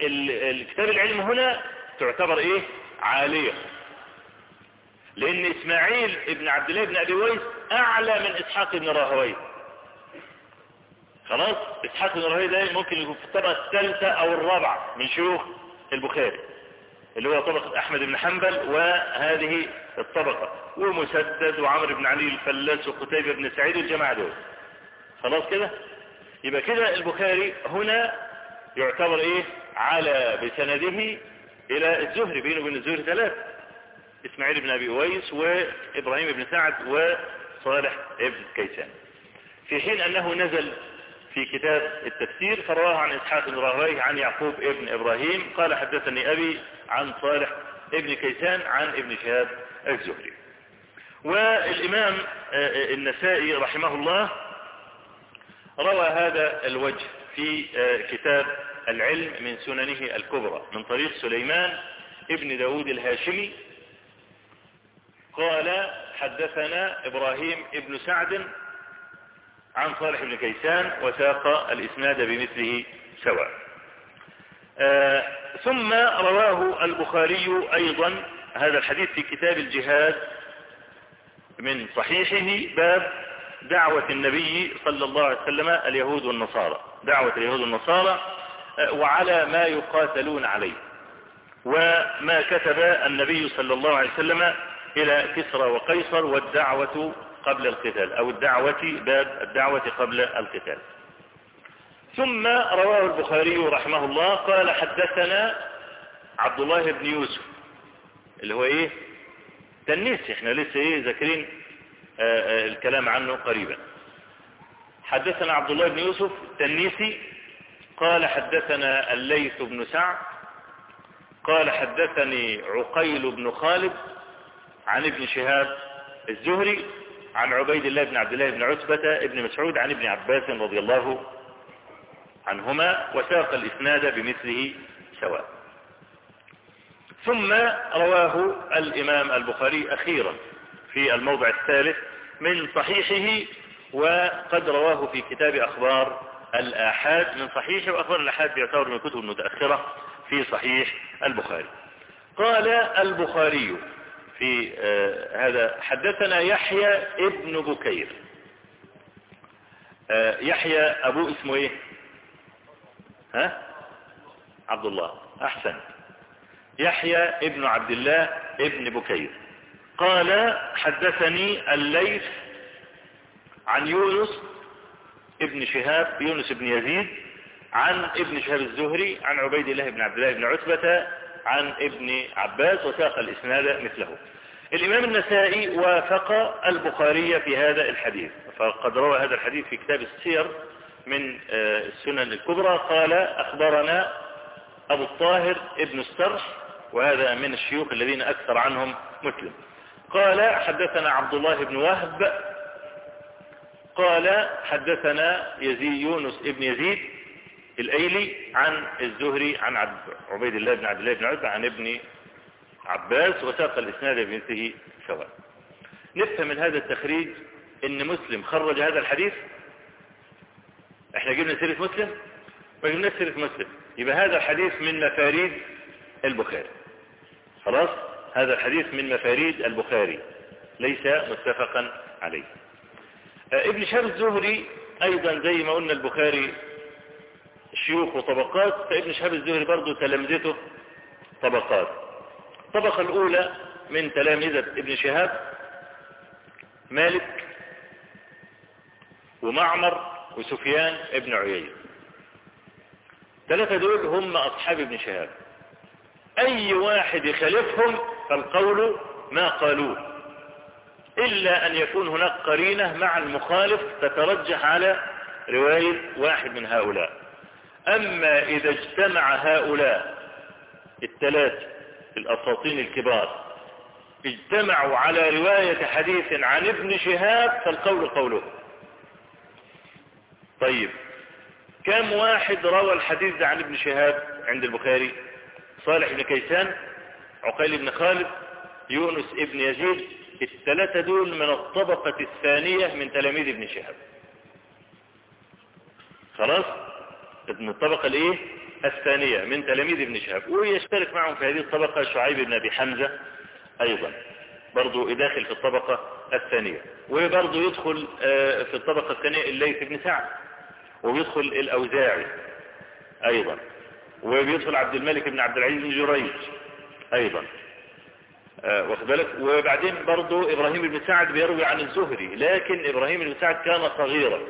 الكتاب العلم هنا تعتبر إيه؟ عالية. لأن إسماعيل ابن عبد الله بن أبي ويس أعلى من إسحاق بن راهويه خلاص؟ إسحاق بن راهويه ده ممكن يكون في الطبقة الثالثة أو الرابعة من شيوخ البخاري. اللي هو طبقة أحمد بن حنبل وهذه الطبقة. ومسدد وعمر بن علي الفلاس وقتيبة بن سعيد والجماعة دول. خلاص كده؟ يبقى كده البخاري هنا يعتبر إيه؟ على بسنده إلى الزهري بينه وبين الزهري ثلاث. إسماعيل بن أبي أويس وإبراهيم بن سعد وصالح ابن كيسان. في حين أنه نزل في كتاب التفسير فرواه عن إسحاق بن راهويه عن يعقوب ابن إبراهيم. قال حدثني أبي عن صالح ابن كيسان عن ابن شهاب الزهري. والإمام النسائي رحمه الله روى هذا الوجه في كتاب العلم من سننه الكبرى من طريق سليمان ابن داود الهاشمي. قال حدثنا إبراهيم ابن سعد عن صالح بن كيسان وساق الإسناد بمثله سواء. آه ثم رواه البخاري أيضا هذا الحديث في كتاب الجهاد من صحيحه باب دعوة النبي صلى الله عليه وسلم اليهود والنصارى. دعوة اليهود والنصارى وعلى ما يقاتلون عليه. وما كتب النبي صلى الله عليه وسلم إلى كسرى وقيصر والدعوة قبل القتال أو الدعوة باب الدعوة قبل القتال. ثم رواه البخاري رحمه الله قال حدثنا عبد الله بن يوسف اللي هو إيه؟ تنيسي إحنا لسه إيه؟ ذاكرين آه، آه، الكلام عنه قريبا. حدثنا عبد الله بن يوسف التنيسي قال حدثنا الليث بن سعد قال حدثني عقيل بن خالد عن ابن شهاب الزهري عن عبيد الله بن عبد الله بن عتبة ابن مسعود عن ابن عباس رضي الله عنهما وساق الإسناد بمثله سواء. ثم رواه الإمام البخاري أخيرا في الموضع الثالث من صحيحه وقد رواه في كتاب أخبار الآحاد من صحيحه وأخبار الآحاد يعتبر من الكتب المتأخرة في صحيح البخاري. قال البخاري في آه هذا. حدثنا يحيى ابن بكير. آه يحيى أبوه اسمه إيه؟ ها؟ عبد الله أحسن. يحيى ابن عبد الله ابن بكير. قال حدثني الليث عن يونس ابن شهاب يونس بن يزيد عن ابن شهاب الزهري عن عبيد الله بن عبد الله بن عتبة عن ابن عباس وساق الإسناد مثله. الإمام النسائي وافق البخاري في هذا الحديث فقد روى هذا الحديث في كتاب السير من السنن الكبرى. قال أخبرنا أبو الطاهر ابن السرح وهذا من الشيوخ الذين أكثر عنهم مسلم. قال حدثنا عبد الله بن وهب. قال حدثنا يزيد يونس ابن يزيد الأيلي عن الزهري عن عبيد الله بن عبد الله بن عتبة عن ابن عباس وساق الإسناد بمثله سواء. نفهم من هذا التخريج إن مسلم خرج هذا الحديث؟ إحنا جبنا سيرة مسلم؟ ما جبنا سيرة مسلم. يبقى هذا الحديث من مفاريد البخاري. خلاص؟ هذا الحديث من مفاريد البخاري. ليس متفقا عليه. ابن شهاب الزهري أيضا زي ما قلنا البخاري شيوخ وطبقات. فابن شهاب الزهري برضه تلامذته طبقات. الطبقة الأولى من تلامذة ابن شهاب مالك ومعمر وسفيان ابن عيينة. ثلاثة دول هم أصحاب ابن شهاب. أي واحد يخالفهم فالقول ما قالوه إلا أن يكون هناك قرينة مع المخالف تترجح على رواية واحد من هؤلاء. أما إذا اجتمع هؤلاء الثلاثة الأساطين الكبار اجتمعوا على رواية حديث عن ابن شهاب فالقول قوله. طيب كم واحد روى الحديث عن ابن شهاب عند البخاري؟ صالح بن كيسان عقيل بن خالد يونس ابن يزيد الثلاثة دول من الطبقة الثانية من تلاميذ ابن شهاب. خلاص؟ من الطبقة الإيه؟ الثانية من تلاميذ ابن شهاب ويشترك معهم في هذه الطبقة شعيب بن أبي حمزة أيضا برضو داخل في الطبقة الثانية وبرضو يدخل في الطبقة الثانية الليث بن سعد ويدخل الأوزاعي أيضا وبيدخل عبد الملك بن عبد العزيز بن جريج أيضا آه واخد بالك؟ وبعدين برضو إبراهيم بن سعد بيروي عن الزهري لكن إبراهيم بن سعد كان صغيرا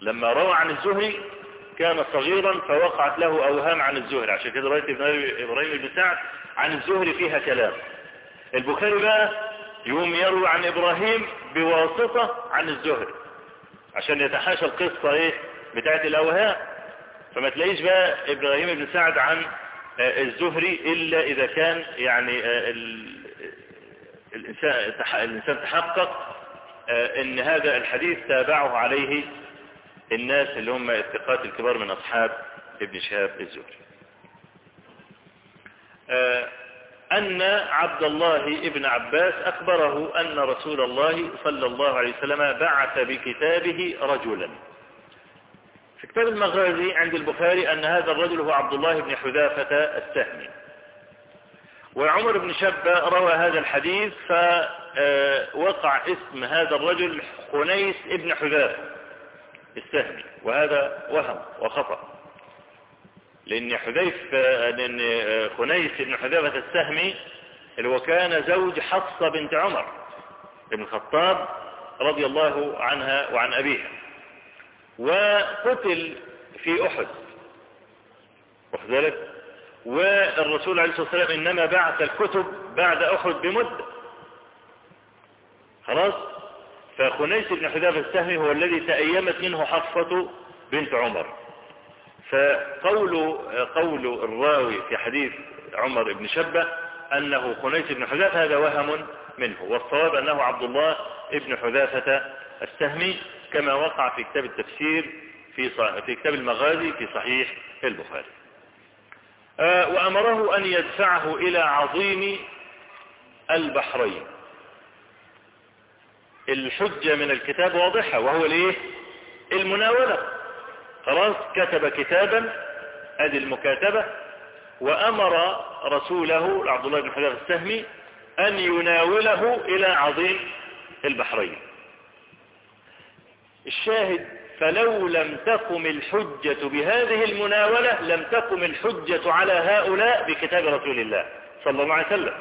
لما روى عن الزهري كان صغيرا فوقعت له أوهام عن الزهري. عشان كده روايه إبراهيم بن سعد عن الزهري فيها كلام. البخاري بقى يوم يروي عن إبراهيم بواسطة عن الزهري عشان يتحاشى القصة إيه بتاعت الأوهام. فما تلاقيش بقى إبراهيم بن سعد عن الزهري إلا إذا كان يعني الإنسان الإنسان تحقق إن هذا الحديث تابعه عليه الناس اللي هم الثقات الكبار من أصحاب ابن شهاب الزهري. أن عبد الله ابن عباس أخبره أن رسول الله صلى الله عليه وسلم بعث بكتابه رجلا. في كتاب المغازي عند البخاري أن هذا الرجل هو عبد الله بن حذافة السهمي. وعمر بن شبة روى هذا الحديث فوقع اسم هذا الرجل خنيس ابن حذافة. السهمي وهذا وهم وخطأ. لأن حذيف لأن خنيس ابن حذافة السهمي اللي هو كان زوج حفصة بنت عمر بن الخطاب رضي الله عنها وعن أبيها. وقتل في أحد. واخد بالك؟ والرسول عليه الصلاة والسلام إنما بعث الكتب بعد أحد بمدة. خلاص؟ فخنيس بن حذافة السهمي هو الذي تأيمت منه حفصة بنت عمر. فقول قول الراوي في حديث عمر بن شبة أنه خنيس بن حذافة هذا وهم منه والصواب أنه عبد الله بن حذافة السهمي كما وقع في كتاب التفسير في في كتاب المغازي في صحيح البخاري. آه، وأمره أن يدفعه إلى عظيم البحرين. الحجة من الكتاب واضحة وهو الإيه؟ المناولة. خلاص كتب كتابا أدي المكاتبة وأمر رسوله عبد الله بن حذر السهمي أن يناوله إلى عظيم البحرين. الشاهد فلو لم تقم الحجة بهذه المناولة لم تقم الحجة على هؤلاء بكتاب رسول الله صلى الله عليه وسلم.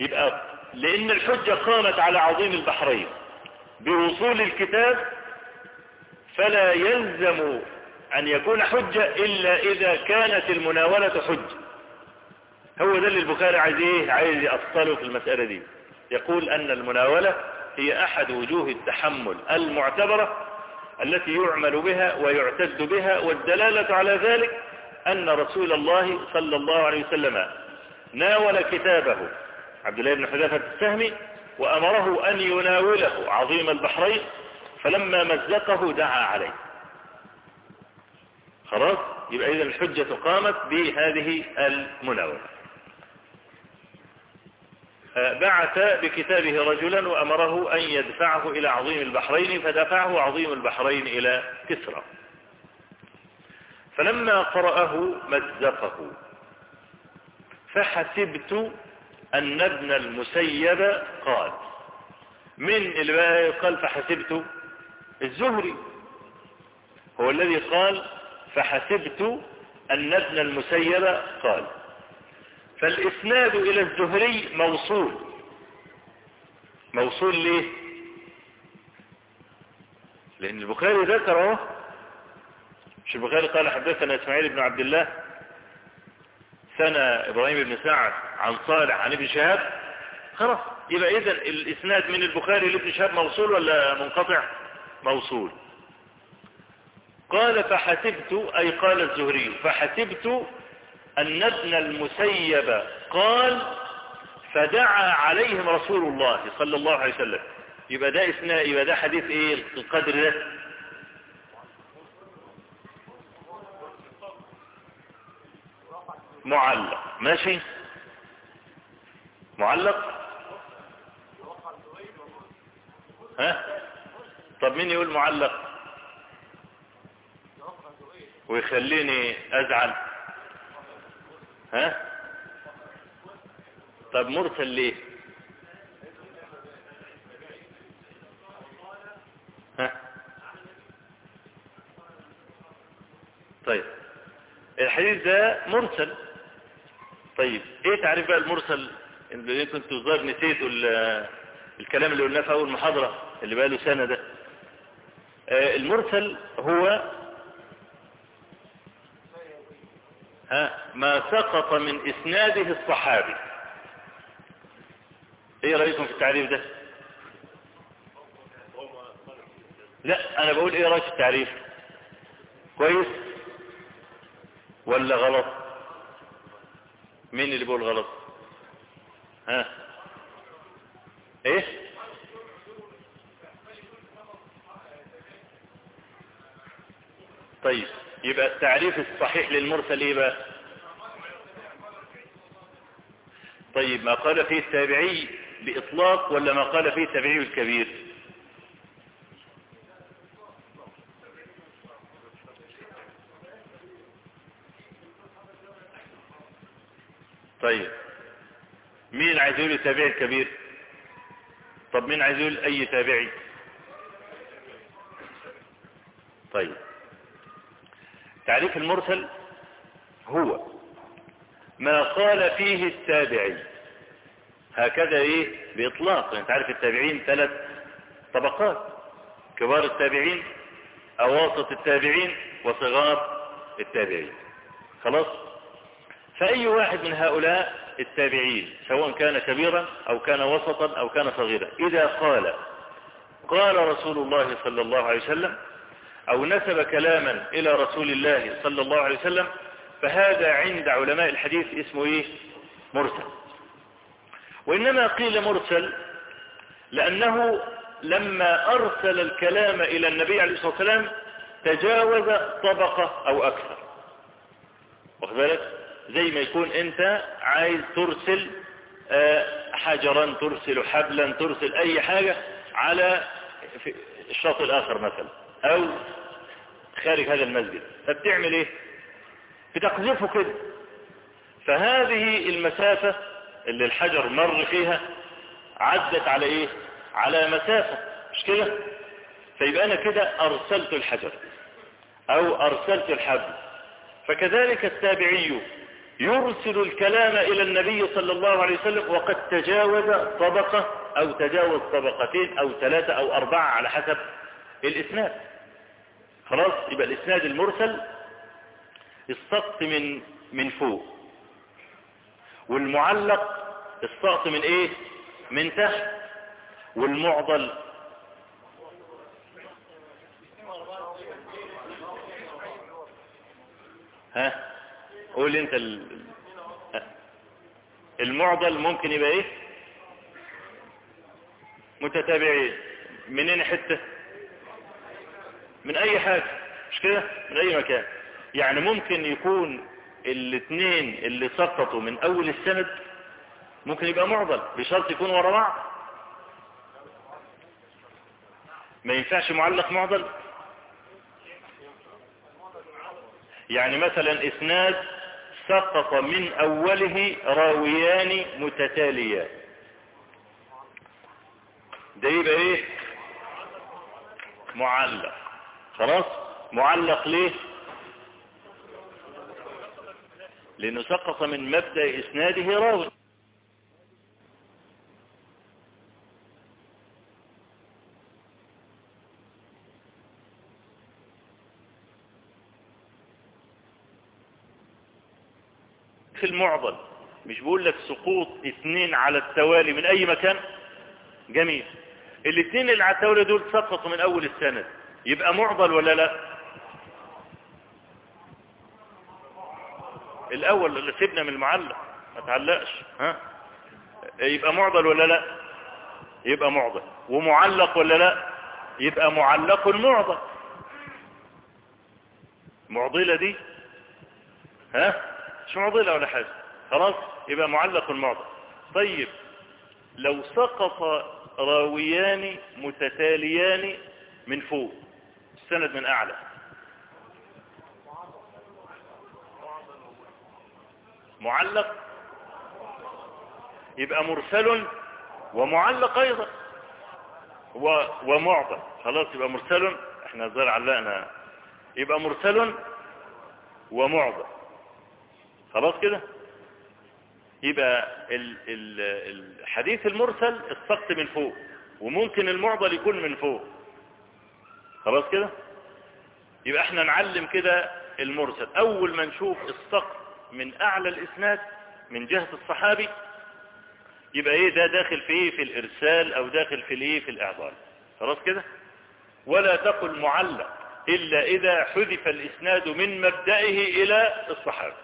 يبقى لأن الحجة قامت على عظيم البحرين. بوصول الكتاب فلا يلزم أن يكون حجة إلا إذا كانت المناولة حجة. هو ده اللي البخاري عايز إيه؟ عايز يأصله في المسألة دي. يقول أن المناولة هي أحد وجوه التحمل المعتبرة التي يعمل بها ويعتد بها والدلالة على ذلك أن رسول الله صلى الله عليه وسلم ناول كتابه عبد الله بن حذافة السهمي وأمره أن يناوله عظيم البحرين فلما مزقه دعا عليه. خلاص؟ يبقى إذا الحجة قامت بهذه المناولة. بعث بكتابه رجلا وأمره أن يدفعه إلى عظيم البحرين فدفعه عظيم البحرين إلى كسرى. فلما قرأه مزقه. فحسبت أن ابن المسيب قال من اللي قال فحسبت الزهري. هو الذي قال فحسبت أن ابن المسيب قال. فالإسناد إلى الزهري موصول. موصول ليه؟ لأن البخاري ذكره. مش البخاري قال حدثنا إسماعيل بن عبد الله سنة إبراهيم بن سعد عن صالح عن ابن شهاب خلاص. يبقى إذا الإسناد من البخاري لابن شهاب موصول ولا منقطع؟ موصول. قال فحسبت أي قال الزهري فحسبت أن ابن المسيب قال فدعا عليهم رسول الله صلى الله عليه وسلم. يبقى ده إسناد يبقى ده حديث إيه؟ القدر ده. معلق. ماشي؟ معلق؟ ها؟ طب مين يقول معلق؟ ويخليني أزعل. ها؟ طب مرسل ليه؟ ها؟ طيب. الحديث ده مرسل. طيب إيه تعريف بقى المرسل اللي كنت ظاهر نسيته الكلام اللي قلناه في أول محاضرة اللي بقى له سنة ده؟ آه، المرسل هو ها ما سقط من إسناده الصحابي. إيه رأيكم في التعريف ده؟ لا أنا بقول إيه رأيك في التعريف؟ كويس ولا غلط؟ مين اللي بيقول غلط؟ ها؟ إيه؟ طيب يبقى التعريف الصحيح للمرسل إيه بقى؟ طيب ما قال فيه التابعي بإطلاق ولا ما قال فيه التابعي الكبير طيب مين يقول التابعي الكبير. طب مين عايز يقول أي تابعي؟ طيب. تعريف المرسل هو ما قال فيه التابعي. هكذا إيه؟ بإطلاق. انت عارف التابعين ثلاث طبقات. كبار التابعين أواسط التابعين وصغار التابعين. خلاص؟ فأي واحد من هؤلاء التابعين سواء كان كبيرا أو كان وسطا أو كان صغيرا. إذا قال قال رسول الله صلى الله عليه وسلم أو نسب كلاما إلى رسول الله صلى الله عليه وسلم فهذا عند علماء الحديث اسمه إيه؟ مرسل. وإنما قيل مرسل لأنه لما أرسل الكلام إلى النبي عليه الصلاة والسلام تجاوز طبقة أو أكثر. واخد بالك؟ زي ما يكون أنت عايز ترسل حجرا ترسل حبلا ترسل أي حاجة على الشاطئ الآخر مثلا أو خارج هذا المسجد. فبتعمل إيه؟ بتقذفه كده. فهذه المسافة اللي الحجر مر فيها عدت على إيه؟ على مسافة. مش كده؟ فيبقى أنا كده أرسلت الحجر أو أرسلت الحبل. فكذلك التابعي يرسل الكلام إلى النبي صلى الله عليه وسلم وقد تجاوز طبقة أو تجاوز طبقتين أو ثلاثة أو أربعة على حسب الإسناد. خلاص؟ يبقى الإسناد المرسل السقط من من فوق. والمعلق السقط من إيه؟ من تحت. والمعضل ها؟ قول انت ال... المعضل ممكن يبقى إيه؟ متتابعين. منين حتة؟ من أي حاجة؟ مش كده؟ من أي مكان؟ يعني ممكن يكون الاثنين اللي سقطوا من أول السند ممكن يبقى معضل بشرط يكون ورا بعض. ما ينفعش معلق معضل؟ يعني مثلا إسناد سقط من أوله راويان متتاليان. ده يبقى إيه؟ معلق. خلاص؟ معلق ليه؟ لأنه سقط من مبدأ إسناده راوي. في المعضل. مش بقول لك سقوط اثنين على التوالي من أي مكان؟ جميل. الاثنين اللي على التوالي دول سقطوا من أول السنة يبقى معضل ولا لا؟ الأول اللي سيبنا من المعلق. ما تعلقش. ها؟ يبقى معضل ولا لا؟ يبقى معضل. ومعلق ولا لا؟ يبقى معلق معضل معضلة دي؟ ها؟ مش معضلة ولا حاجة؟ خلاص؟ يبقى معلق معضل طيب لو سقط راويان متتاليان من فوق السند من أعلى. معلق؟ يبقى مرسل ومعلق أيضا. و... ومعضل. خلاص يبقى مرسل. إحنا ظهر علقنا يبقى مرسل ومعضل. خلاص كده؟ يبقى ال... ال... الحديث المرسل السقط من فوق وممكن المعضل يكون من فوق. خلاص كده؟ يبقى إحنا نعلم كده المرسل. أول ما نشوف السقط من أعلى الإسناد من جهة الصحابي يبقى إيه؟ ده داخل في إيه؟ في الإرسال أو داخل في الإيه؟ في الإعضال. خلاص كده؟ ولا تقل معلق إلا إذا حذف الإسناد من مبدئه إلى الصحابي.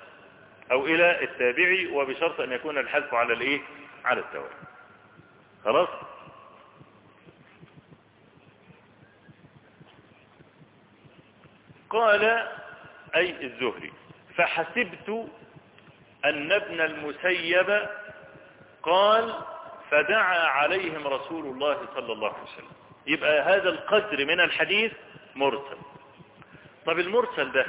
أو إلى التابعي وبشرط أن يكون الحذف على الإيه؟ على التوالي خلاص؟ قال أي الزهري فحسبت أن ابن المسيب قال فدعا عليهم رسول الله صلى الله عليه وسلم. يبقى هذا القدر من الحديث مرسل. طب المرسل ده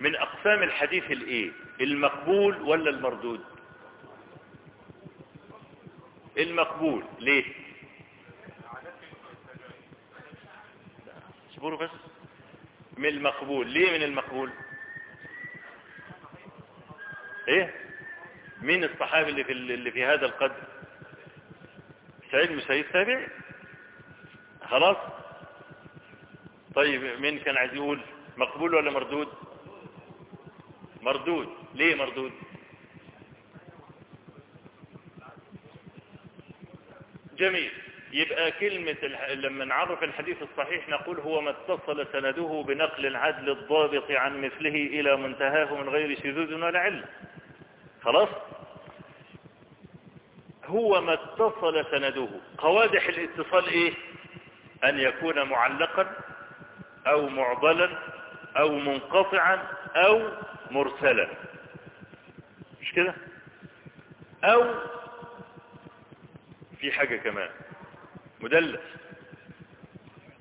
من أقسام الحديث الإيه؟ المقبول ولا المردود؟ المقبول. ليه؟ اصبروا بس. من المقبول. ليه من المقبول؟ إيه؟ مين الصحابي اللي في اللي في هذا القدر؟ سعيد مسيب تابعي خلاص. طيب مين كان عايز يقول مقبول ولا مردود؟ مردود. ليه مردود؟ جميل. يبقى كلمة. لما نعرف الحديث الصحيح نقول هو ما اتصل سنده بنقل العدل الضابط عن مثله إلى منتهاه من غير شذوذ ولا علة خلاص؟ هو ما اتصل سنده. قوادح الاتصال إيه؟ أن يكون معلقا أو معضلا أو منقطعا أو مرسلا. كده؟ أو في حاجة كمان. مدلس.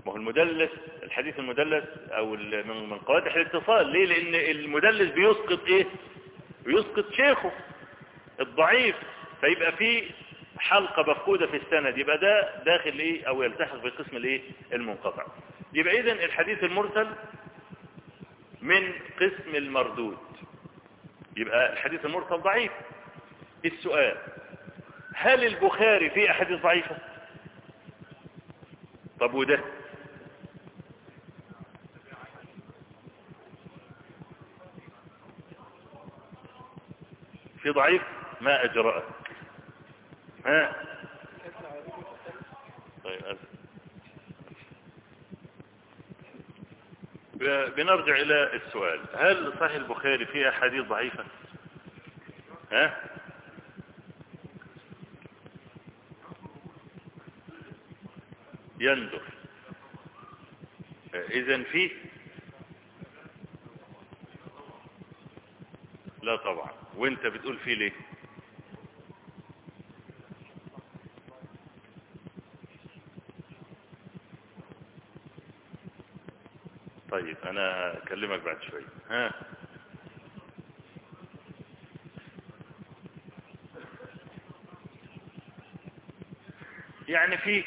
ما هو المدلس الحديث المدلس أو من من قوادح الاتصال. ليه؟ لأن المدلس بيسقط إيه؟ بيسقط شيخه الضعيف. فيبقى في حلقة مفقودة في السند. يبقى ده داخل إيه؟ أو يلتحق بقسم الإيه؟ المنقطع. يبقى اذا الحديث المرسل من قسم المردود. يبقى الحديث المرسل ضعيف. السؤال هل البخاري فيه احاديث ضعيفة؟ طب وده؟ في ضعيف؟ ما اجرأه ها؟ طيب أسف. بنرجع إلى السؤال. هل صحيح البخاري فيه أحاديث ضعيفة؟ ها؟ يندر. اذا فيه لا طبعا. وانت بتقول فيه ليه؟ طيب أنا أكلمك بعد شوي. ها؟ يعني في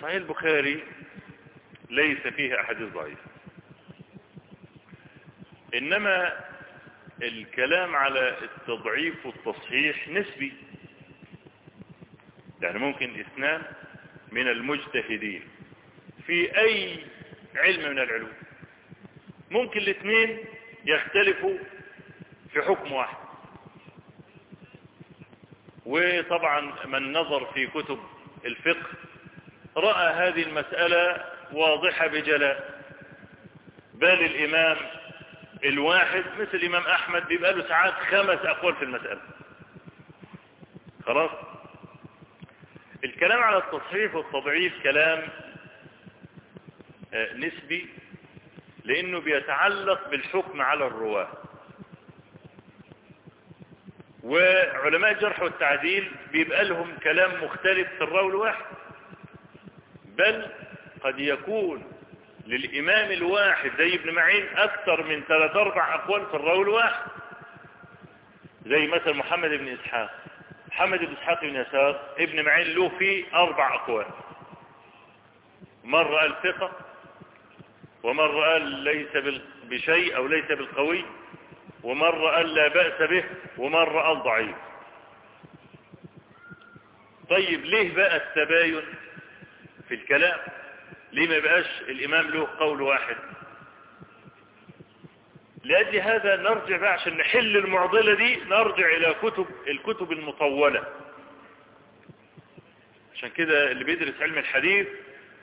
صحيح البخاري ليس فيه احاديث ضعيفه إنما الكلام على التضعيف والتصحيح نسبي. يعني ممكن إثنان من المجتهدين. في أي علم من العلوم؟ ممكن الاثنين يختلفوا في حكم واحد. وطبعا من نظر في كتب الفقه رأى هذه المسألة واضحة بجلاء. بل الإمام الواحد مثل الإمام أحمد بيبقى له ساعات خمس أقوال في المسألة. خلاص؟ الكلام على التصحيح والتضعيف كلام نسبي لأنه بيتعلق بالحكم على الرواة. وعلماء الجرح والتعديل بيبقى لهم كلام مختلف في الراوي الواحد. بل قد يكون للإمام الواحد زي ابن معين أكثر من ثلاث أربع أقوال في الراوي الواحد. زي مثلا محمد بن إسحاق. محمد بن إسحاق بن يسار ابن معين له فيه أربع أقوال. مرة قال ثقة ومرة قال ليس بشيء أو ليس بالقوي ومرة قال لا بأس به ومرة قال ضعيف طيب ليه بقى التباين في الكلام؟ ليه ما بقاش الإمام له قول واحد؟ لأجل هذا نرجع بقى عشان نحل المعضلة دي نرجع إلى كتب الكتب المطولة. عشان كده اللي بيدرس علم الحديث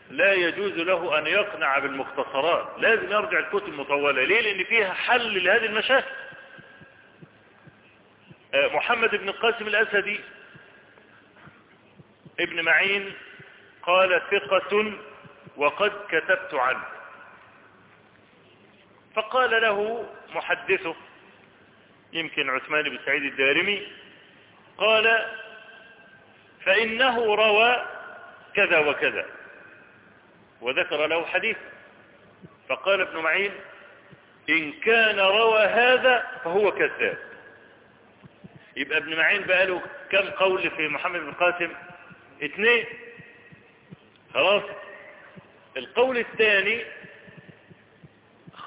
لا يجوز له أن يقنع بالمختصرات. لازم يرجع الكتب المطولة. ليه؟ لأن فيها حل لهذه المشاكل. محمد بن القاسم الأسدي ابن معين قال ثقة وقد كتبت عنه. فقال له محدثه يمكن عثمان بن سعيد الدارمي قال فإنه روى كذا وكذا وذكر له حديث. فقال ابن معين إن كان روى هذا فهو كذاب. يبقى ابن معين بقى له كم قول في محمد بن قاسم؟ اثنين. خلاص. القول الثاني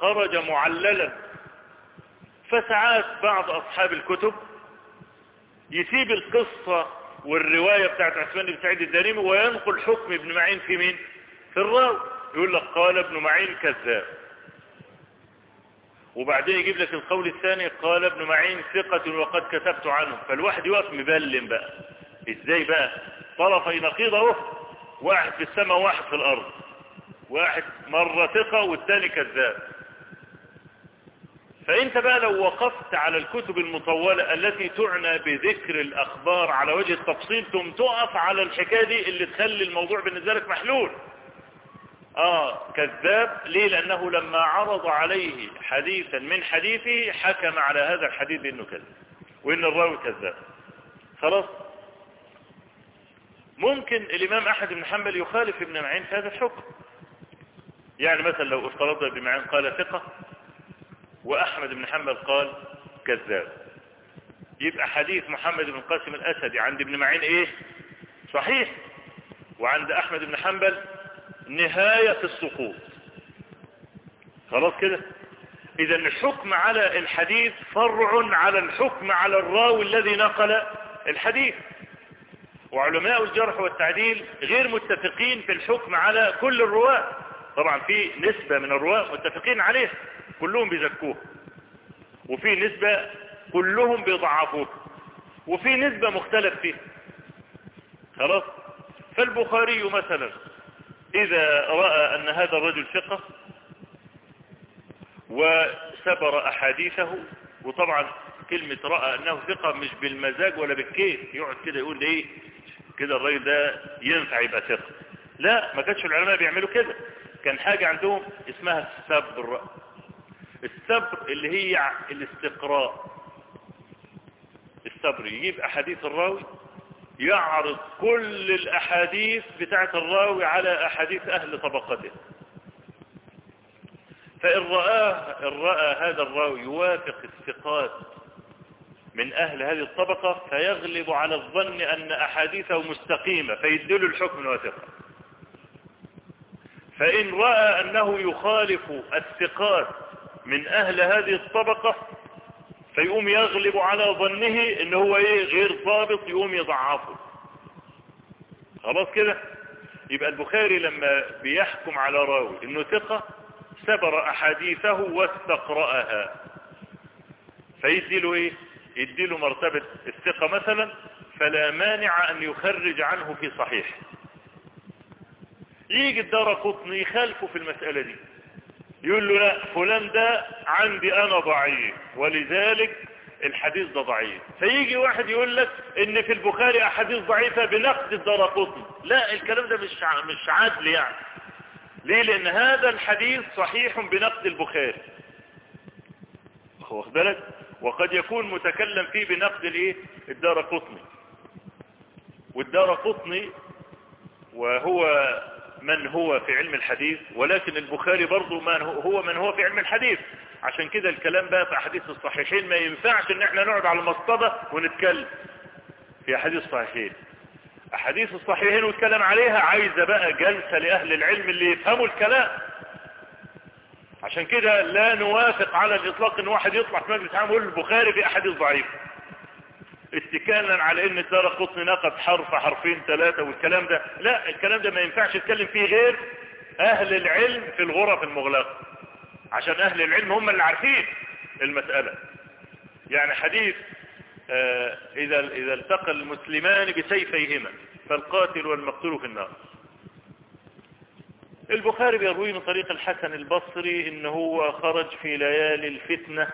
خرج معللا. فساعات بعض أصحاب الكتب يسيب القصة والرواية بتاعت عثمان بن سعيد الدارمي وينقل حكم ابن معين في مين؟ في الراوي. يقول لك قال ابن معين كذاب. وبعدين يجيب لك القول الثاني قال ابن معين ثقة وقد كتبت عنه. فالواحد يقف مبلم بقى. إزاي بقى؟ طرفي نقيضه واحد في السماء وواحد في الأرض. واحد مرة ثقة والثاني كذاب. فانت بقى لو وقفت على الكتب المطولة التي تعنى بذكر الأخبار على وجه التفصيل ثم تقف على الحكاية دي اللي تخلي الموضوع بالنسبة لك محلول. آه كذاب. ليه؟ لأنه لما عرض عليه حديثا من حديثه حكم على هذا الحديث بأنه كذب وإن الراوي كذاب. خلاص؟ ممكن الإمام أحمد بن حنبل يخالف ابن معين في هذا الحكم. يعني مثلا لو افترضنا ابن معين قال ثقة وأحمد بن حنبل قال كذاب. يبقى حديث محمد بن قاسم الأسدي عند ابن معين إيه؟ صحيح. وعند أحمد بن حنبل نهاية السقوط. خلاص كده؟ اذا الحكم على الحديث فرع على الحكم على الراوي الذي نقل الحديث. وعلماء الجرح والتعديل غير متفقين في الحكم على كل الرواة. طبعا في نسبة من الرواة متفقين عليه. كلهم بيزكوه وفي نسبة كلهم بيضعفوه وفي نسبة مختلف فيه خلاص؟ فالبخاري مثلا إذا رأى أن هذا الرجل ثقة وسبر أحاديثه وطبعا كلمة رأى أنه ثقة مش بالمزاج ولا بالكيف يقعد كده يقول إيه؟ كده الراجل ده ينفع يبقى ثقة. لا ما كانش العلماء بيعملوا كده. كان حاجة عندهم اسمها السبر. السبر اللي هي الاستقراء. السبر يجيب أحاديث الراوي يعرض كل الأحاديث بتاعت الراوي على أحاديث أهل طبقته. فإن رآه إن رأى هذا الراوي يوافق الثقات من أهل هذه الطبقة فيغلب على الظن أن أحاديثه مستقيمة فيدل الحكم واثقة فإن رأى أنه يخالف الثقات من أهل هذه الطبقة فيقوم يغلب على ظنه إن هو إيه؟ غير ضابط يقوم يضعفه. خلاص كده؟ يبقى البخاري لما بيحكم على راوي إنه ثقة سبر أحاديثه واستقرأها. فيديله إيه؟ يديله مرتبة الثقة مثلا فلا مانع أن يخرج عنه في صحيح. يجي الدار قطني يخالفه في المسألة دي. يقول له لا فلان ده عندي أنا ضعيف ولذلك الحديث ده ضعيف. فيجي واحد يقول لك إن في البخاري أحاديث ضعيفة بنقد الدرقطني لا الكلام ده مش مش عدل يعني. ليه؟ لأن هذا الحديث صحيح بنقد البخاري. واخد بالك؟ وقد يكون متكلم فيه بنقد الإيه؟ الدار قطني. والدار قطني وهو من هو في علم الحديث ولكن البخاري برضو من هو من هو في علم الحديث. عشان كده الكلام بقى في أحاديث الصحيحين ما ينفعش إن إحنا نقعد على المصطبة ونتكلم في أحاديث الصحيحين. أحاديث الصحيحين ونتكلم عليها عايزة بقى جلسة لأهل العلم اللي يفهموا الكلام. عشان كده لا نوافق على الإطلاق إن واحد يطلع في مجلس عام يقول البخاري في أحاديث ضعيفة. اتكالا على إن الدار قطني نقد حرف حرفين ثلاثة والكلام ده لا الكلام ده ما ينفعش يتكلم فيه غير أهل العلم في الغرف المغلقة. عشان أهل العلم هم اللي عارفين المسألة. يعني حديث آه إذا إذا التقى المسلمان بسيفيهما فالقاتل والمقتول في النار. البخاري بيروي من طريق الحسن البصري ان هو خرج في ليالي الفتنة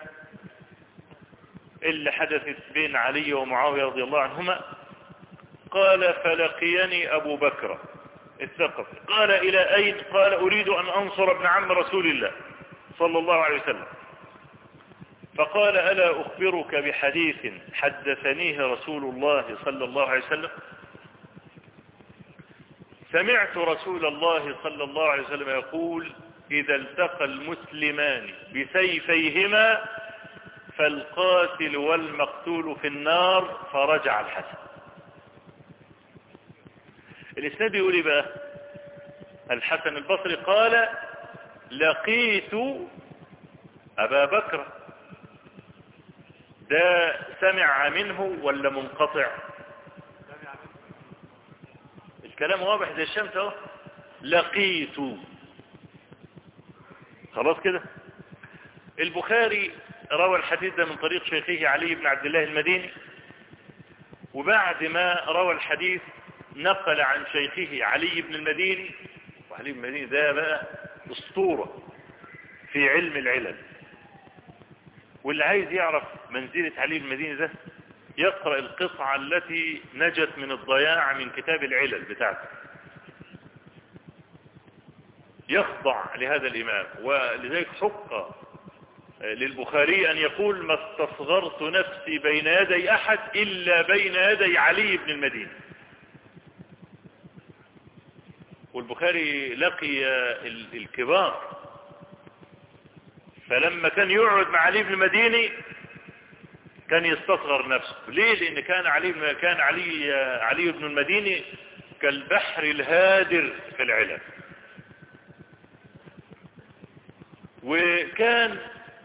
اللي حدثت بين علي ومعاوية رضي الله عنهما قال فلقيني أبو بكر الثقفي. قال إلى أين؟ قال أريد أن أنصر ابن عم رسول الله صلى الله عليه وسلم. فقال ألا أخبرك بحديث حدثنيه رسول الله صلى الله عليه وسلم؟ سمعت رسول الله صلى الله عليه وسلم يقول إذا التقى المسلمان بسيفيهما فالقاتل والمقتول في النار فرجع الحسن. الإسناد يقول إيه بقى؟ الحسن البصري قال لقيت أبا بكر. ده سمع منه ولا منقطع؟ الكلام واضح زي الشمس أهو. لقيت. خلاص كده؟ البخاري روى الحديث ده من طريق شيخه علي بن عبد الله المديني وبعد ما روى الحديث نقل عن شيخه علي بن المديني وعلي بن المديني ده بقى أسطورة في علم العلل. واللي عايز يعرف منزلة علي بن المديني ده يقرأ القطعة التي نجت من الضياع من كتاب العلل بتاعته. يخضع لهذا الإمام ولذلك حق للبخاري أن يقول ما استصغرت نفسي بين يدي أحد إلا بين يدي علي بن المدينة والبخاري لقي الكبار فلما كان يقعد مع علي بن المديني كان يستصغر نفسه. ليه؟ لأن كان علي كان علي علي بن المديني كالبحر الهادر في العلم. وكان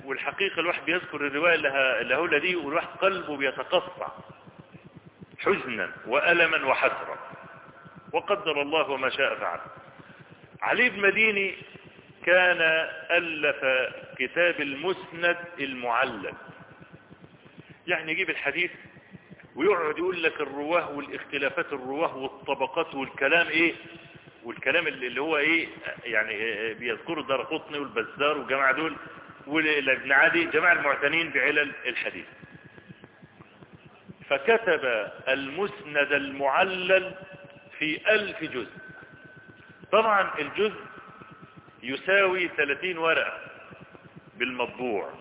والحقيقة الواحد بيذكر الرواية هقولها دي والواحد قلبه بيتقطع حزنا وألما وحسرا. وقدر الله وما شاء فعل. علي بن مديني كان ألف كتاب المسند المعلم. يعني يجيب الحديث ويقعد يقول لك الرواه والاختلافات الرواه والطبقات والكلام إيه؟ والكلام اللي هو إيه؟ يعني بيذكروا الدار قطني والبزار والجماعة دول. والابن عادي جماعة المعتنين بعلل الحديث. فكتب المسند المعلل في ألف جزء. طبعا الجزء يساوي 30 ورقة بالمطبوع.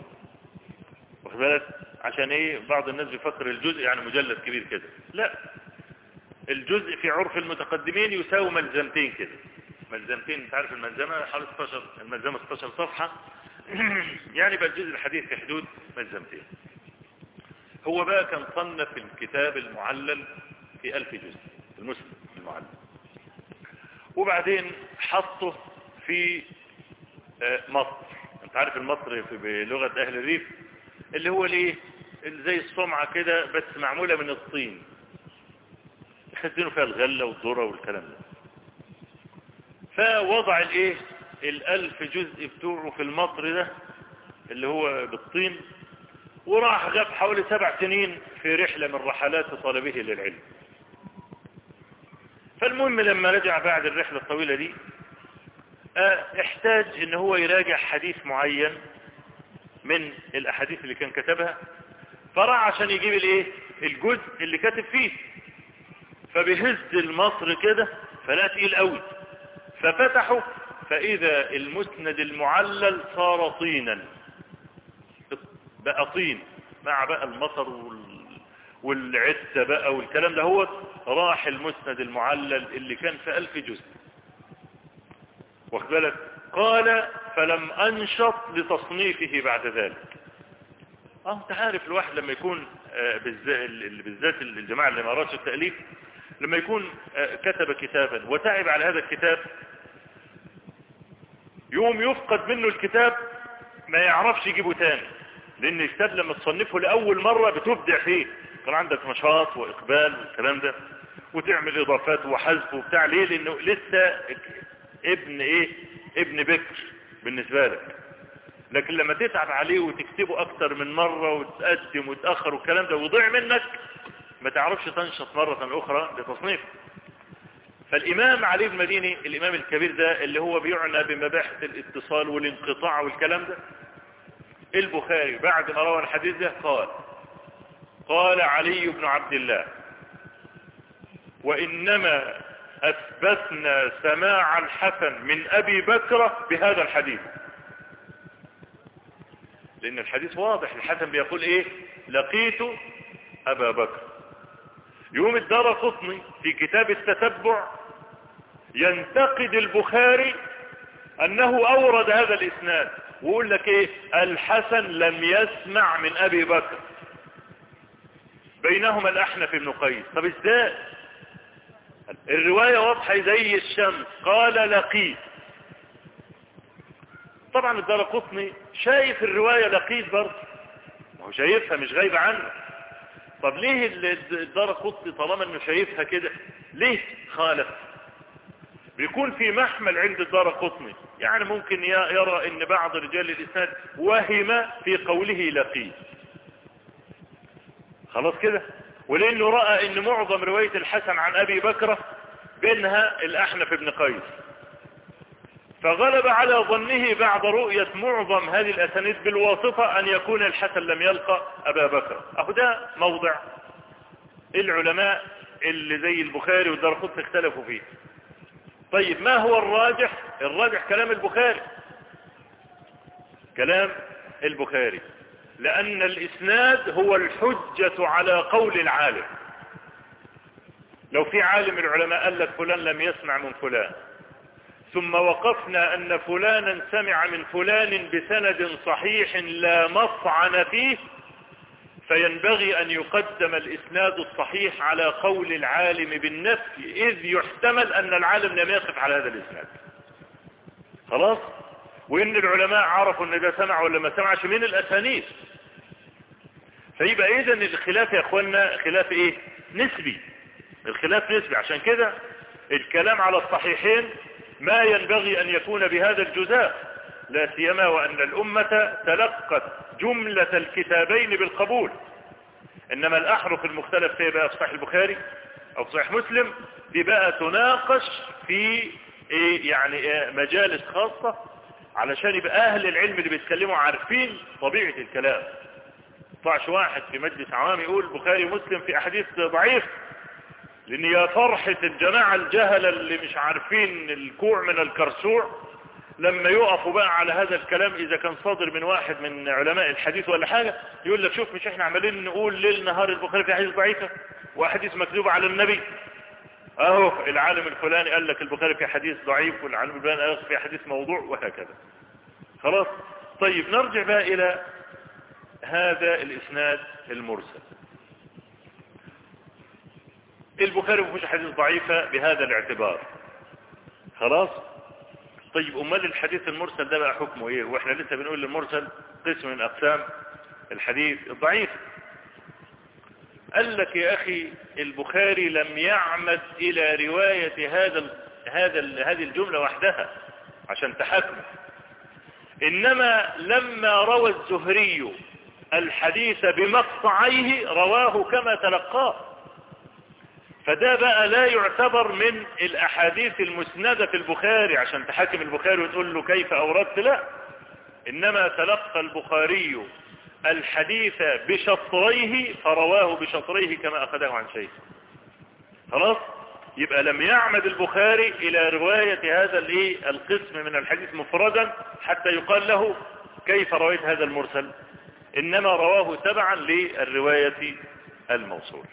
واخد بالك؟ عشان إيه؟ بعض الناس بيفكر الجزء يعني مجلد كبير كده. لا. الجزء في عرف المتقدمين يساوي ملزمتين كده. ملزمتين أنت عارف الملزمة؟ حوالي 16 الملزمة 16 صفحة. يعني بقى الجزء الحديث في حدود ملزمتين. هو بقى كان صنف الكتاب المعلل في ألف جزء المسلم المعلل. وبعدين حطه في مصر. أنت عارف المصر بلغة أهل الريف اللي هو الايه زي الصمعة كده بس معمولة من الطين يخزنوا فيها الغلة والذرة والكلام ده. فوضع الإيه؟ الألف جزء بتوعه في المصر ده اللي هو بالطين وراح غاب حوالي سبع سنين في رحلة من رحلات طلبه للعلم. فالمهم لما رجع بعد الرحلة الطويلة دي احتاج إن هو يراجع حديث معين من الأحاديث اللي كان كتبها فراح عشان يجيب الإيه؟ الجزء اللي كاتب فيه. فبيهز المصر كده فلا تقيل قوي ففتحه فإذا المسند المعلل صار طينا. بقى طين مع بقى المطر وال... والعسة بقى والكلام ده. هو راح المسند المعلل اللي كان في ألف جزء. واخد بالك؟ قال فلم أنشط لتصنيفه بعد ذلك. أه أنت عارف الواحد لما يكون آه بالذات الجماعة اللي ما التأليف لما يكون آه كتب كتابا وتعب على هذا الكتاب يوم يفقد منه الكتاب ما يعرفش يجيبه تاني لأن الكتاب لما تصنفه لأول مرة بتبدع فيه. كان عندك نشاط وإقبال والكلام ده وتعمل إضافات وحذف وبتاع. ليه؟ لأنه لسه ابن إيه؟ ابن بكر بالنسبة لك. لكن لما تتعب عليه وتكتبه أكتر من مرة وتقدم وتأخر والكلام ده وضيع منك ما تعرفش تنشط مرة أخرى لتصنيفه. فالإمام علي بن مديني الإمام الكبير ده اللي هو بيعنى بمباحث الاتصال والانقطاع والكلام ده البخاري بعد ما روى الحديث ده قال قال علي بن عبد الله وإنما أثبتنا سماع الحسن من أبي بكر بهذا الحديث. لأن الحديث واضح الحسن بيقول إيه؟ لقيت أبا بكر. يوم الدار قطني في كتاب التتبع ينتقد البخاري أنه أورد هذا الإسناد. ويقول لك إيه؟ الحسن لم يسمع من أبي بكر. بينهما الأحنف بن قيس طب إزاي؟ الرواية واضحة زي الشمس. قال لقيت طبعا الدار قطني شايف الرواية لقيت برضه. ما هو شايفها مش غايبة عنه. طب ليه الدار قطني طالما إنه شايفها كده ليه خالف؟ بيكون في محمل عند الدار قطني يعني ممكن يرى إن بعض رجال الإسناد وهم في قوله لقي. خلاص كده؟ ولأنه رأى إن معظم رواية الحسن عن أبي بكرة بينها الأحنف بن قيس. فغلب على ظنه بعد رؤية معظم هذه الأسانيد بالواسطة أن يكون الحسن لم يلقى أبا بكر. اهو ده موضع العلماء اللي زي البخاري والدرقطني اختلفوا فيه. طيب ما هو الراجح؟ الراجح كلام البخاري. كلام البخاري. لأن الإسناد هو الحجة على قول العالم. لو في عالم العلماء قال لك فلان لم يسمع من فلان ثم وقفنا أن فلانا سمع من فلان بسند صحيح لا مطعن فيه فينبغي أن يقدم الإسناد الصحيح على قول العالم بالنفي إذ يحتمل أن العالم لم يقف على هذا الإسناد. خلاص؟ وإن العلماء عرفوا أن ده سمع ولا ما سمعش من الأسانيد. فيبقى إذن الخلاف يا أخوانا خلاف إيه؟ نسبي. الخلاف نسبي. عشان كده الكلام على الصحيحين ما ينبغي أن يكون بهذا الجزاء لا سيما وأن الأمة تلقت جملة الكتابين بالقبول. إنما الأحرف المختلف فيه بقى في صحيح البخاري أو في صحيح مسلم دي بقى تناقش في إيه يعني إيه مجالس خاصة علشان يبقى أهل العلم اللي بيتكلموا عارفين طبيعة الكلام. طعش واحد في مجلس عوام يقول بخاري ومسلم في أحاديث ضعيف لأن يا فرحة الجماعة الجهلة اللي مش عارفين الكوع من الكرسوع لما يقفوا بقى على هذا الكلام إذا كان صادر من واحد من علماء الحديث ولا حاجة يقول لك شوف مش إحنا عمالين نقول ليل نهار البخاري في حديث ضعيفة واحاديث مكذوبة على النبي. أهو العالم الفلاني قال لك البخاري في حديث ضعيف والعالم الفلاني قال لك في حديث موضوع وهكذا. خلاص؟ طيب نرجع بقى إلى هذا الإسناد المرسل. البخاري ما فيهوش حديث ضعيفة بهذا الاعتبار. خلاص؟ طيب أمال الحديث المرسل ده بقى حكمه إيه؟ وإحنا لسه بنقول المرسل قسم من أقسام الحديث الضعيف. قال لك يا أخي البخاري لم يعمد إلى رواية هذا هذا هذه الجملة وحدها عشان تحكمه إنما لما روى الزهري الحديث بمقطعيه رواه كما تلقاه. فده بقى لا يعتبر من الأحاديث المسندة في البخاري عشان تحاكم البخاري وتقول له كيف أوردت لا. إنما تلقى البخاري الحديث بشطريه فرواه بشطريه كما أخذه عن شيخ. خلاص؟ يبقى لم يعمد البخاري إلى رواية هذا الايه القسم من الحديث مفردا حتى يقال له كيف رويت هذا المرسل. إنما رواه تبعا للرواية الموصول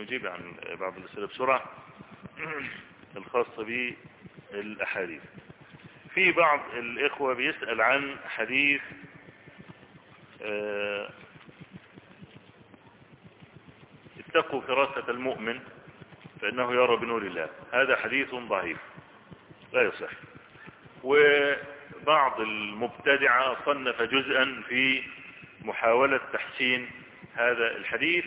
نجيب عن بعض الأسئلة بسرعة الخاصة بالأحاديث. في بعض الإخوة بيسأل عن حديث اتقوا فراسة المؤمن فإنه يرى بنور الله. هذا حديث ضعيف لا يصح. وبعض المبتدعة صنف جزءا في محاولة تحسين هذا الحديث.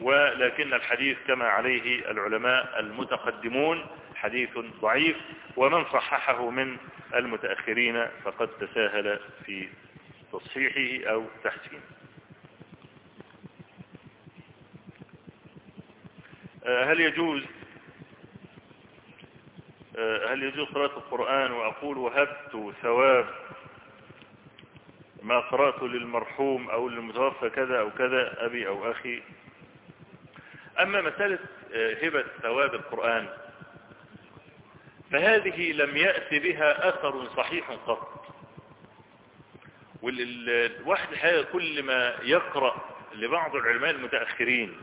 ولكن الحديث كما عليه العلماء المتقدمون حديث ضعيف ومن صححه من المتأخرين فقد تساهل في تصحيحه أو تحسينه. هل يجوز هل يجوز قراءة القرآن وأقول وهبت ثواب ما قرأته للمرحوم أو للمتوفى كذا أو كذا أبي أو أخي؟ أما مسألة هبة ثواب القرآن فهذه لم يأتي بها أثر صحيح قط. والواحد الحقيقة كل ما يقرأ لبعض العلماء المتأخرين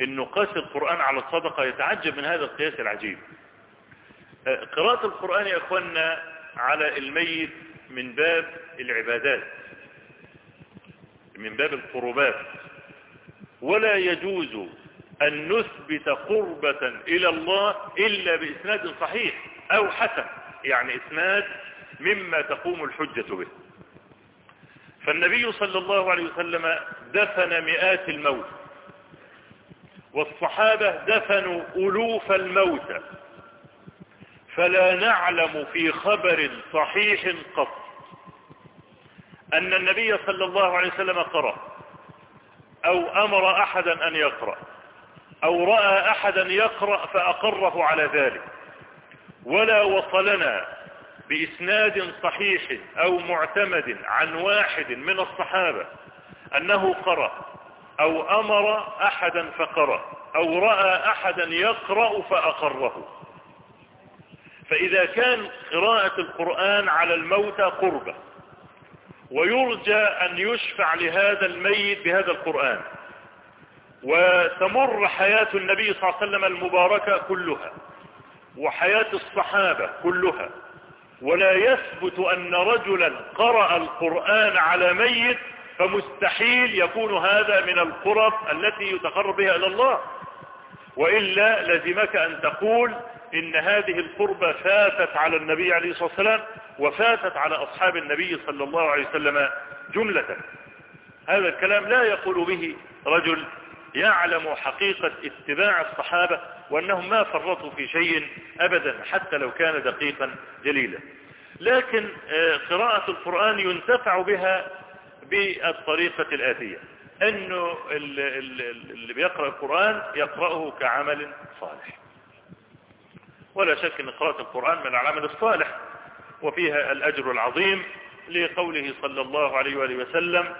إنه قاس القرآن على الصدقة يتعجب من هذا القياس العجيب. قراءة القرآن يا اخوانا على الميت من باب العبادات من باب القربات ولا يجوز أن نثبت قربة إلى الله إلا بإسناد صحيح أو حسن يعني إسناد مما تقوم الحجة به. فالنبي صلى الله عليه وسلم دفن مئات الموت والصحابة دفنوا ألوف الموتى فلا نعلم في خبر صحيح قط أن النبي صلى الله عليه وسلم قرأ أو أمر أحدا أن يقرأ. أو رأى أحدا يقرأ فأقره على ذلك. ولا وصلنا بإسناد صحيح أو معتمد عن واحد من الصحابة أنه قرأ أو أمر أحدا فقرأ أو رأى أحدا يقرأ فأقره. فإذا كان قراءة القرآن على الموتى قربة ويرجى أن يشفع لهذا الميت بهذا القرآن. وتمر حياة النبي صلى الله عليه وسلم المباركة كلها وحياة الصحابة كلها. ولا يثبت أن رجلا قرأ القرآن على ميت فمستحيل يكون هذا من القرب التي يتقرب بها إلى الله. وإلا لزمك أن تقول إن هذه القربة فاتت على النبي عليه الصلاة والسلام وفاتت على أصحاب النبي صلى الله عليه وسلم جملة. هذا الكلام لا يقول به رجل يعلم حقيقة اتباع الصحابة وأنهم ما فرطوا في شيء أبدا حتى لو كان دقيقا جليلا. لكن قراءة القرآن ينتفع بها بالطريقة الآتية. أنه اللي بيقرأ القرآن يقرأه كعمل صالح. ولا شك أن قراءة القرآن من العمل الصالح. وفيها الأجر العظيم لقوله صلى الله عليه وآله وسلم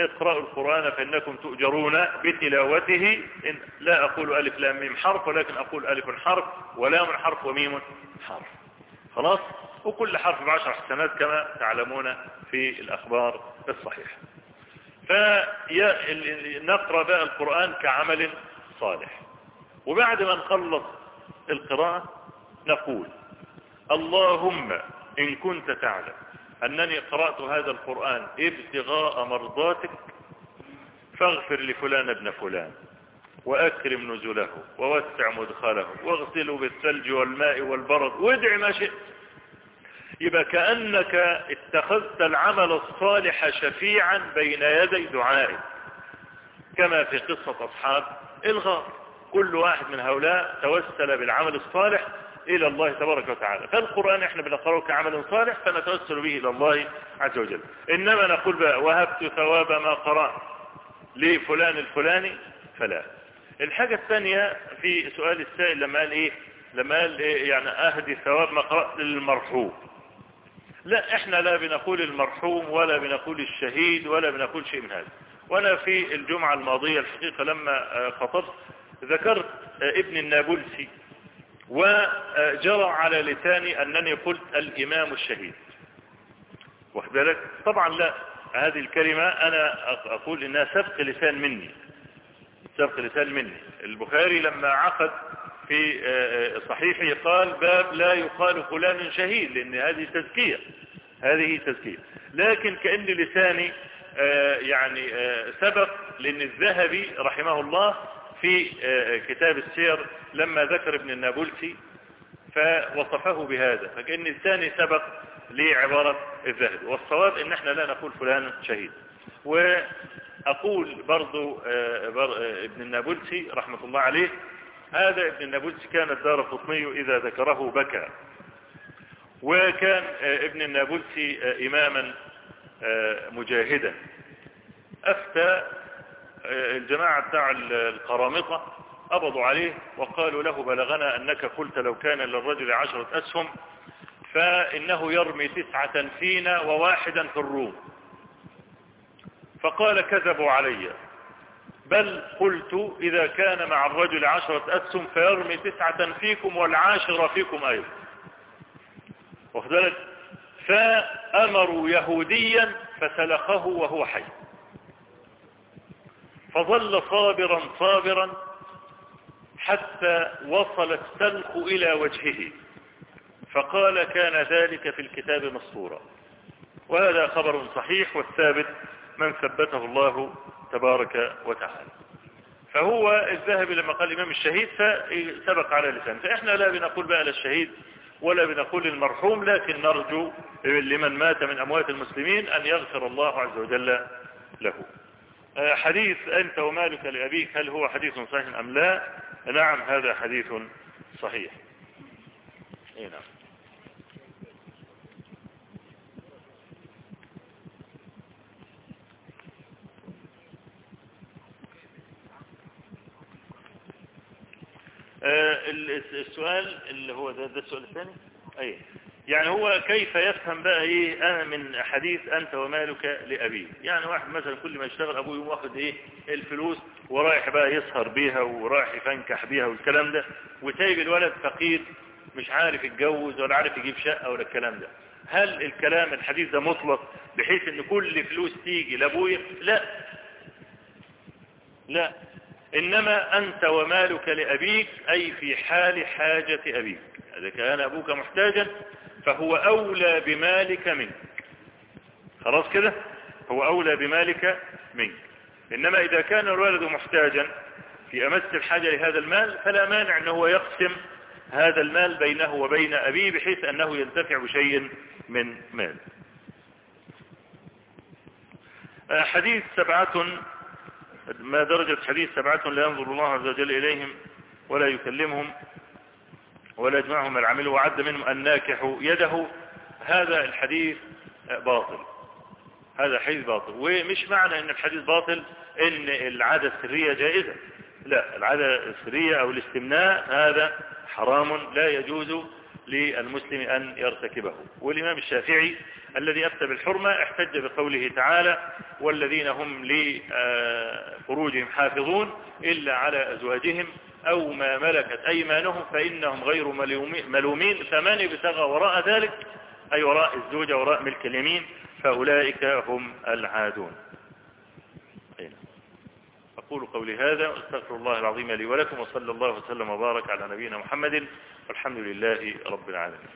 اقرأوا القرآن فإنكم تؤجرون بتلاوته. إن لا أقول ألف لام ميم حرف ولكن أقول ألف حرف ولام حرف وميم حرف. خلاص؟ وكل حرف بعشر حسنات كما تعلمون في الأخبار الصحيحة. فنقرأ بقى القرآن كعمل صالح. وبعد ما نخلص القراءة نقول اللهم إن كنت تعلم أنني قرأت هذا القرآن ابتغاء مرضاتك فاغفر لفلان ابن فلان وأكرم نزله ووسع مدخله واغسله بالثلج والماء والبرد وادع ما شئت. يبقى كأنك اتخذت العمل الصالح شفيعا بين يدي دعائك كما في قصة أصحاب الغار. كل واحد من هؤلاء توسل بالعمل الصالح إلى الله تبارك وتعالى. فالقرآن إحنا بنقرأه كعمل صالح فنتوسل به إلى الله عز وجل. إنما نقول بقى وهبت ثواب ما قرأت لفلان الفلاني؟ فلا. الحاجة الثانية في سؤال السائل لما قال إيه؟ لما قال إيه؟ يعني أهدي ثواب ما قرأت للمرحوم. لا إحنا لا بنقول المرحوم ولا بنقول الشهيد ولا بنقول شيء من هذا. وأنا في الجمعة الماضية الحقيقة لما خطبت ذكرت ابن النابلسي. وجرى على لساني أنني قلت الإمام الشهيد. واخد بالك؟ طبعا لا هذه الكلمة أنا أقول إنها سبق لسان مني. سبق لسان مني. البخاري لما عقد في صحيحه قال باب لا يقال فلان شهيد لأن هذه تزكية. هذه تزكية. لكن كأن لساني يعني سبق لأن الذهبي رحمه الله في كتاب السير لما ذكر ابن النابلسي فوصفه بهذا فكأن الثاني سبق لعبارة الذهبي والصواب إن إحنا لا نقول فلان شهيد. وأقول برضو ابن النابلسي رحمة الله عليه هذا ابن النابلسي كان الدار القطني إذا ذكره بكى. وكان ابن النابلسي إماما مجاهدا. أفتى الجماعة بتاع القرامطة قبضوا عليه وقالوا له بلغنا أنك قلت لو كان للرجل عشرة أسهم فإنه يرمي تسعة فينا وواحدا في الروم. فقال كذبوا علي. بل قلت إذا كان مع الرجل عشرة أسهم فيرمي تسعة فيكم والعاشرة فيكم أيضا. واخذلت فأمروا يهوديا فسلخه وهو حي. فظل صابرا صابرا حتى وصل السلخ إلى وجهه فقال كان ذلك في الكتاب مسطورا. وهذا خبر صحيح والثابت من ثبته الله تبارك وتعالى. فهو الذهبي لما قال الإمام الشهيد فسبق على لسان فإحنا لا بنقول بقى للشهيد ولا بنقول المرحوم لكن نرجو لمن مات من أموات المسلمين أن يغفر الله عز وجل له. حديث أنت ومالك لأبيك هل هو حديث صحيح أم لا؟ نعم هذا حديث صحيح. اي نعم. آه، السؤال اللي هو ده, ده السؤال الثاني؟ أي. يعني هو كيف يفهم بقى إيه أنا من حديث أنت ومالك لأبيه؟ يعني واحد مثلا كل ما يشتغل أبوه يقوم واخد إيه الفلوس ورايح بقى يسهر بيها ورايح يفنكح بيها والكلام ده. وسايب الولد فقير مش عارف يتجوز ولا عارف يجيب شقة ولا الكلام ده. هل الكلام الحديث ده مطلق بحيث إن كل فلوس تيجي لأبويا؟ لا. لا. إنما أنت ومالك لأبيك أي في حال حاجة أبيك. إذا كان أبوك محتاجا فهو أولى بمالك منك. خلاص كده؟ هو أولى بمالك منك. إنما إذا كان الولد محتاجا في أمس الحاجة لهذا المال فلا مانع أنه يقسم هذا المال بينه وبين أبيه بحيث أنه ينتفع بشيء من مال. حديث سبعة ما درجة حديث سبعة لا ينظر الله عز وجل إليهم ولا يكلمهم ولا يجمعهم العمل وعد منهم الناكح يده هذا الحديث باطل. هذا حديث باطل. ومش معنى إن الحديث باطل إن العادة السرية جائزة. لا العادة السرية أو الاستمناء هذا حرام لا يجوز للمسلم أن يرتكبه. والإمام الشافعي الذي أفتى بالحرمة احتج بقوله تعالى والذين هم لفروجهم حافظون إلا على أزواجهم أو ما ملكت أيمانهم فإنهم غير ملومين. فمن ابتغى وراء ذلك أي وراء الزوجة وراء ملك اليمين فأولئك هم العادون. أقول قولي هذا واستغفر الله العظيم لي ولكم وصلى الله وسلم وبارك على نبينا محمد والحمد لله رب العالمين.